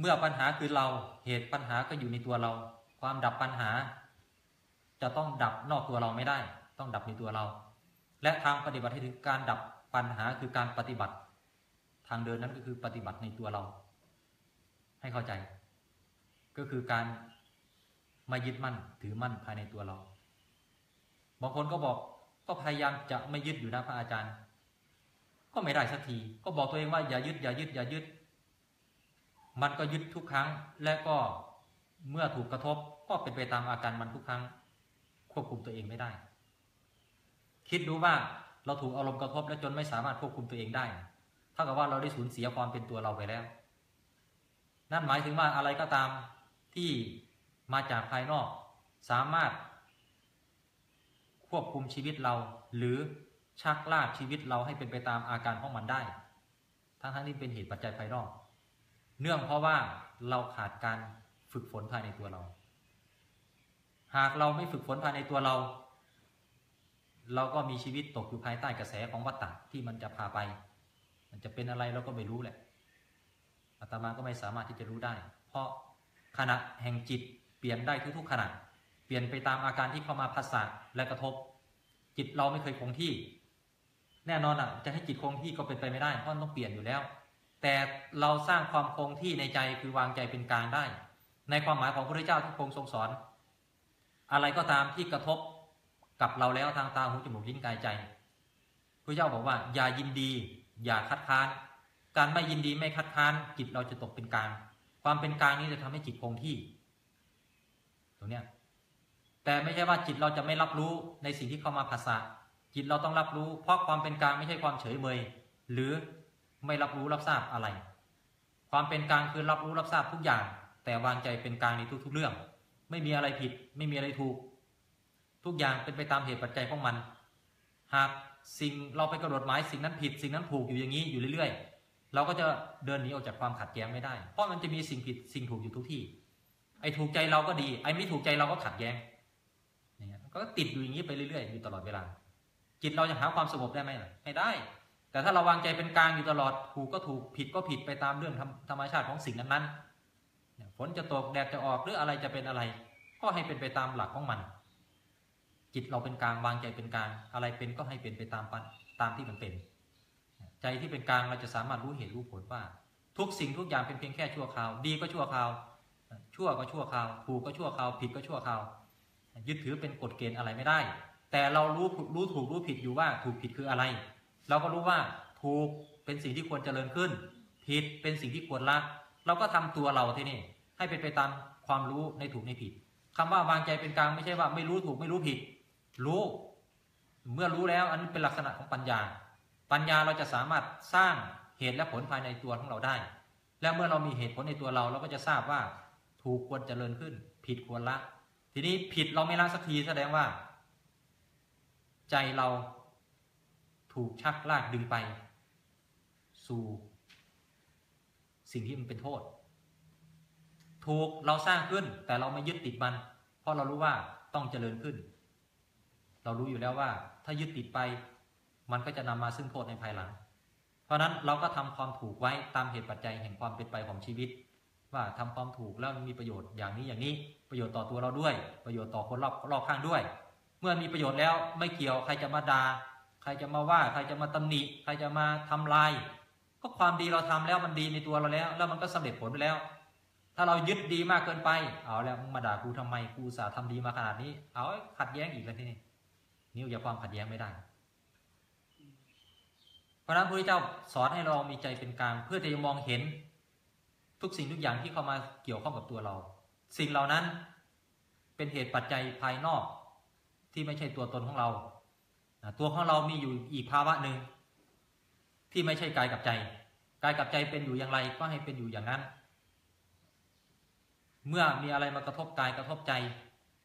เมื่อปัญหาคือเรา เหตุปัญหาก็อยู่ในตัวเรา ความดับปัญหา จะต้องดับนอกตัวเราไม่ได้ ต้องดับในตัวเรา และทางปฏิบัติให้ถึงการดับปัญหาคือการปฏิบัติ ทางเดินนั้นก็คือปฏิบัติในตัวเรา ให้เข้าใจ ก็คือการไม่ยึดมั่นถือมั่นภายในตัวเรา บางคนก็บอกก็พยายามจะไม่ยึดอยู่นะพระอาจารย์ ก็ไม่ได้สักที ก็บอกตัวเองว่าอย่ายึดอย่ายึดอย่ายึด มันก็ยึดทุกครั้ง และก็เมื่อถูกกระทบก็เป็นไปตามอาการมันทุกครั้ง ควบคุมตัวเองไม่ได้ คิดดูว่าเราถูกอารมณ์กระทบและจนไม่สามารถควบคุมตัวเองได้เท่ากับว่าเราได้สูญเสียความเป็นตัวเราไปแล้ว นั่นหมายถึงว่าอะไรก็ตามที่มาจากภายนอก สามารถ ควบคุมชีวิตเรา หรือชักลากชีวิตเราให้เป็นไปตามอาการของมันได้ ทั้งทั้งที่เป็นเหตุปัจจัยภายนอก เนื่องเพราะว่าเราขาดการฝึกฝนภายในตัวเรา หากเราไม่ฝึกฝนภายในตัวเรา เราก็มีชีวิตตกอยู่ภายใต้กระแสของวัฏฏะที่มันจะพาไป มันจะเป็นอะไรเราก็ไม่รู้แหละอาตมาก็ไม่สามารถที่จะรู้ได้ เพราะขณะแห่งจิตเปลี่ยนได้ทุกๆขณะเปลี่ยนไปตามอาการที่เข้ามาพัสสะและกระทบ จิตเราไม่เคยคงที่ แน่นอนอะจะให้จิตคงที่ก็เป็นไปไม่ได้เพราะต้องเปลี่ยนอยู่แล้ว แต่เราสร้างความคงที่ในใจคือวางใจเป็นกลางได้ ในความหมายของพระพุทธเจ้าที่พระองทรงสอน อะไรก็ตามที่กระทบกับเราแล้วทางตาหูจมูกลิ้นกายใจพระเจ้าบอกว่า อย่ายินดี อย่าคัดค้าน การไม่ยินดีไม่คัดค้าน จิตเราจะตกเป็นกลาง ความเป็นกลางนี้จะทำให้จิตคงที่ ตรงเนี้ยแต่ไม่ใช่ว่าจิตเราจะไม่รับรู้ในสิ่งที่เข้ามาภาษาจิตเราต้องรับรู้ เพราะความเป็นกลางไม่ใช่ความเฉยเมย หรือไม่รับรู้รับทราบอะไร ความเป็นกลางคือรับรู้รับทราบทุกอย่าง แต่วางใจเป็นกลางในทุกๆเรื่อง ไม่มีอะไรผิด ไม่มีอะไรถูก ทุกอย่างเป็นไปตามเหตุปัจจัยของมัน หากสิ่งเราไปกำหนดหมายสิ่งนั้นผิด สิ่งนั้นถูกอยู่อย่างนี้อยู่เรื่อยๆ เราก็จะเดินหนีออกจากความขัดแย้งไม่ได้ เพราะมันจะมีสิ่งผิดสิ่งถูกอยู่ทุกที่ ไอ้ถูกใจเราก็ดี ไอ้ไม่ถูกใจเราก็ขัดแย้งเนี่ยก็ติดอยู่อย่างนี้ไปเรื่อยๆอยู่ตลอดเวลา จิตเราจะหาความสงบได้ไหมล่ะไม่ได้ แต่ถ้าเราวางใจเป็นกลางอยู่ตลอด ถูกก็ถูกผิดก็ผิดไปตามเรื่องธรรมธรรมชาติของสิ่งนั้นๆ ฝนจะตกแดดจะออกหรืออะไรจะเป็นอะไร ก็ให้เป็นไปตามหลักของมัน จิตเราเป็นกลางวางใจเป็นกลาง อะไรเป็นก็ให้เป็นไปตามปันตามที่มันเป็น ใจที่เป็นกลางเราจะสามารถรู้เหตุรู้ผลว่า ทุกสิ่งทุกอย่างเป็นเพียงแค่ชั่วคราว ดีก็ชั่วคราว ชั่วก็ชั่วคราว ถูกก็ชั่วคราว ผิดก็ชั่วคราว ยึดถือเป็นกฎเกณฑ์อะไรไม่ได้ แต่เรารู้รู้ถูกรู้ผิดอยู่ว่าถูกผิดคืออะไร เราก็รู้ว่าถูกเป็นสิ่งที่ควรเจริญขึ้น ผิดเป็นสิ่งที่ควรละ เราก็ทำตัวเราที่นี่ให้เป็นไปตามความรู้ในถูกในผิดคำว่าวางใจเป็นกลางไม่ใช่ว่าไม่รู้ถูกไม่รู้ผิด รู้ เมื่อรู้แล้วอันนี้เป็นลักษณะของปัญญา ปัญญาเราจะสามารถสร้างเหตุและผลภายในตัวของเราได้ และเมื่อเรามีเหตุผลในตัวเราเราก็จะทราบว่าถูกควรเจริญขึ้น ผิดควรละ ทีนี้ผิดเราไม่ละสักทีแสดงว่า ใจเราถูกชักลากดึงไป สู่ สิ่งที่มันเป็นโทษ ถูกเราสร้างขึ้นแต่เราไม่ยึดติดมัน เพราะเรารู้ว่าต้องเจริญขึ้น เรารู้อยู่แล้วว่า ถ้ายึดติดไปมันก็จะนำมาซึ่งโทษในภายหลัง เพราะนั้นเราก็ทำความถูกไว้ตามเหตุปัจจัยแห่งความเป็นไปของชีวิต ว่าทำความถูกแล้วมีประโยชน์อย่างนี้อย่างนี้ ประโยชน์ต่อตัวเราด้วย ประโยชน์ต่อคนรอบรอบข้างด้วย เมื่อมีประโยชน์แล้วไม่เกี่ยวใครจะมาดา่าใครจะมาว่าใครจะมาตำหนิใครจะมาทำลาย ก็ความดีเราทำแล้วมันดีในตัวเราแล้ว แล้วมันก็สำเร็จผลไปแล้ว ถ้าเรายึดดีมากเกินไป เอาแล้วมึงมาด่ากูทำไมกูสาทำดีมาขนาดนี้ เอาขัดแย้งอีกแล้วที่นี่นี่อย่าความขัดแย้งไม่ได้ เพราะนั้นพระพุทธเจ้าสอนให้เรามีใจเป็นกลางเพื่อที่จะมองเห็น ทุกสิ่งทุกอย่างที่เข้ามาเกี่ยวข้องกับตัวเรา สิ่งเหล่านั้นเป็นเหตุปัจจัยภายนอกที่ไม่ใช่ตัวตนของเรา ตัวของเรามีอยู่อีกภาวะหนึ่ง ที่ไม่ใช่กายกับใจ กายกับใจเป็นอยู่อย่างไรก็ให้เป็นอยู่อย่างนั้น เมื่อมีอะไรมากระทบกายกระทบใจ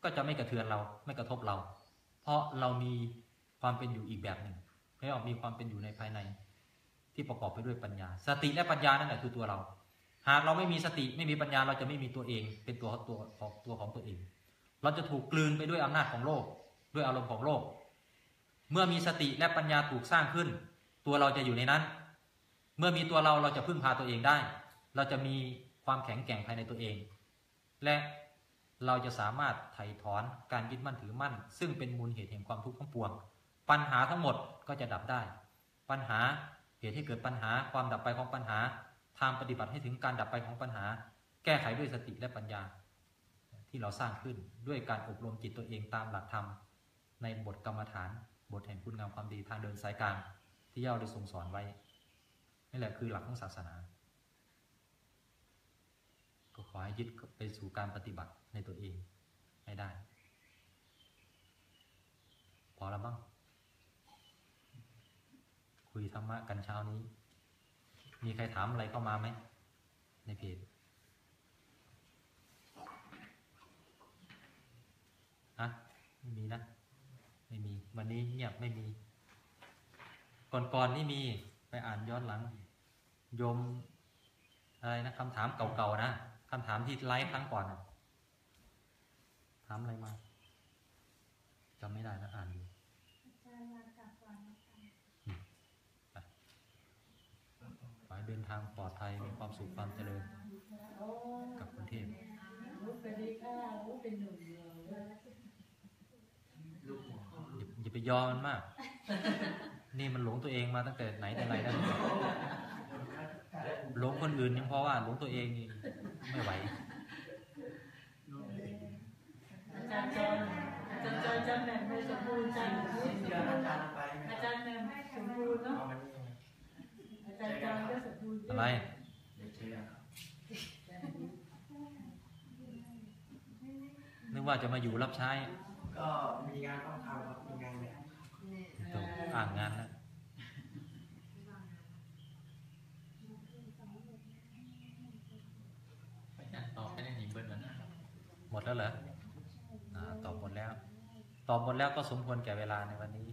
ก็จะไม่กระเทือนเราไม่กระทบเรา เพราะเรามีความเป็นอยู่อีกแบบหนึ่งไม่ออกมีความเป็นอยู่ในภายใน ที่ประกอบไปด้วยปัญญา สติและปัญญานั่นแหละคือตัวเรา หากเราไม่มีสติไม่มีปัญญาเราจะไม่มีตัวเอง เป็นตัวตัวของตัวของตัวเอง เราจะถูกกลืนไปด้วยอำนาจของโลก ด้วยอารมณ์ของโลก เมื่อมีสติและปัญญาถูกสร้างขึ้น ตัวเราจะอยู่ในนั้น เมื่อมีตัวเราเราจะพึ่งพาตัวเองได้ เราจะมีความแข็งแกร่งภายในตัวเอง และเราจะสามารถไถ่ถอนการยึดมั่นถือมั่น ซึ่งเป็นมูลเหตุแห่งความทุกข์ทั้งปวง ปัญหาทั้งหมดก็จะดับได้ ปัญหาเหตุให้เกิดปัญหาความดับไปของปัญหา ทางปฏิบัติให้ถึงการดับไปของปัญหา แก้ไขด้วยสติและปัญญา ที่เราสร้างขึ้นด้วยการอบรมจิตตัวเองตามหลักธรรม ในบทกรรมฐาน บทแห่งคุณงามความดีทางเดินสายกลาง ที่ย่าได้ทรงสอนไว้ นี่แหละคือหลักของศาสนา ก็ขอให้ยึดไปสู่การปฏิบัติในตัวเองให้ได้ พอแล้วบ้าง คุยธรรมะกันเช้านี้ มีใครถามอะไรเข้ามาไหม ในเพจอะไม่มีนะ ไม่มี วันนี้เงียบไม่มี ก่อนๆนี่มีไปอ่านย้อนหลังยมอะไรนะคำถามเก่าๆนะคำถามที่ไลฟ์ครั้งก่อนนะถามอะไรมาจำไม่ได้นะอ่านดูขอให้เดินทางปลอดภัยมีความสุขความเจริญ กับกรุงเทพ
รู้ไปดีค่ะรู้เป็นหนุ่มเลย
ลูกหัว
อย่าอย่าไปยอมมันมาก นี่มันหลงตัวเองมาตั้งแต่ไหนแต่ไรแล้วหลงคนอื่นยังเพราะว่าหลงตัวเองนี่ไม่ไหว
อาจารย์จอนอาจารย์จอนจำแหน่งไม่สมบูรณ์จัง
เดี๋ยวอาจารย์ไป
อาจารย์แหน่งสมบูรณ์เนาะ
เอามานี่ไง
อาจารย์จอนก็สมบูรณ์
อะไร
เดี๋ยวเจอกัน
นึกว่าจะมาอยู่รับใช้
ก็มีงานต้องทำครับมีงานแบบ
ตัวอ่างงานแล้วตอบไม่ได้หนีเบิร์ดแล้วนะหมดแล้วเหรออ่าตอบหมดแล้ว ตอบหมดแล้วก็สมควรแก่เวลาในวันนี้เอวัง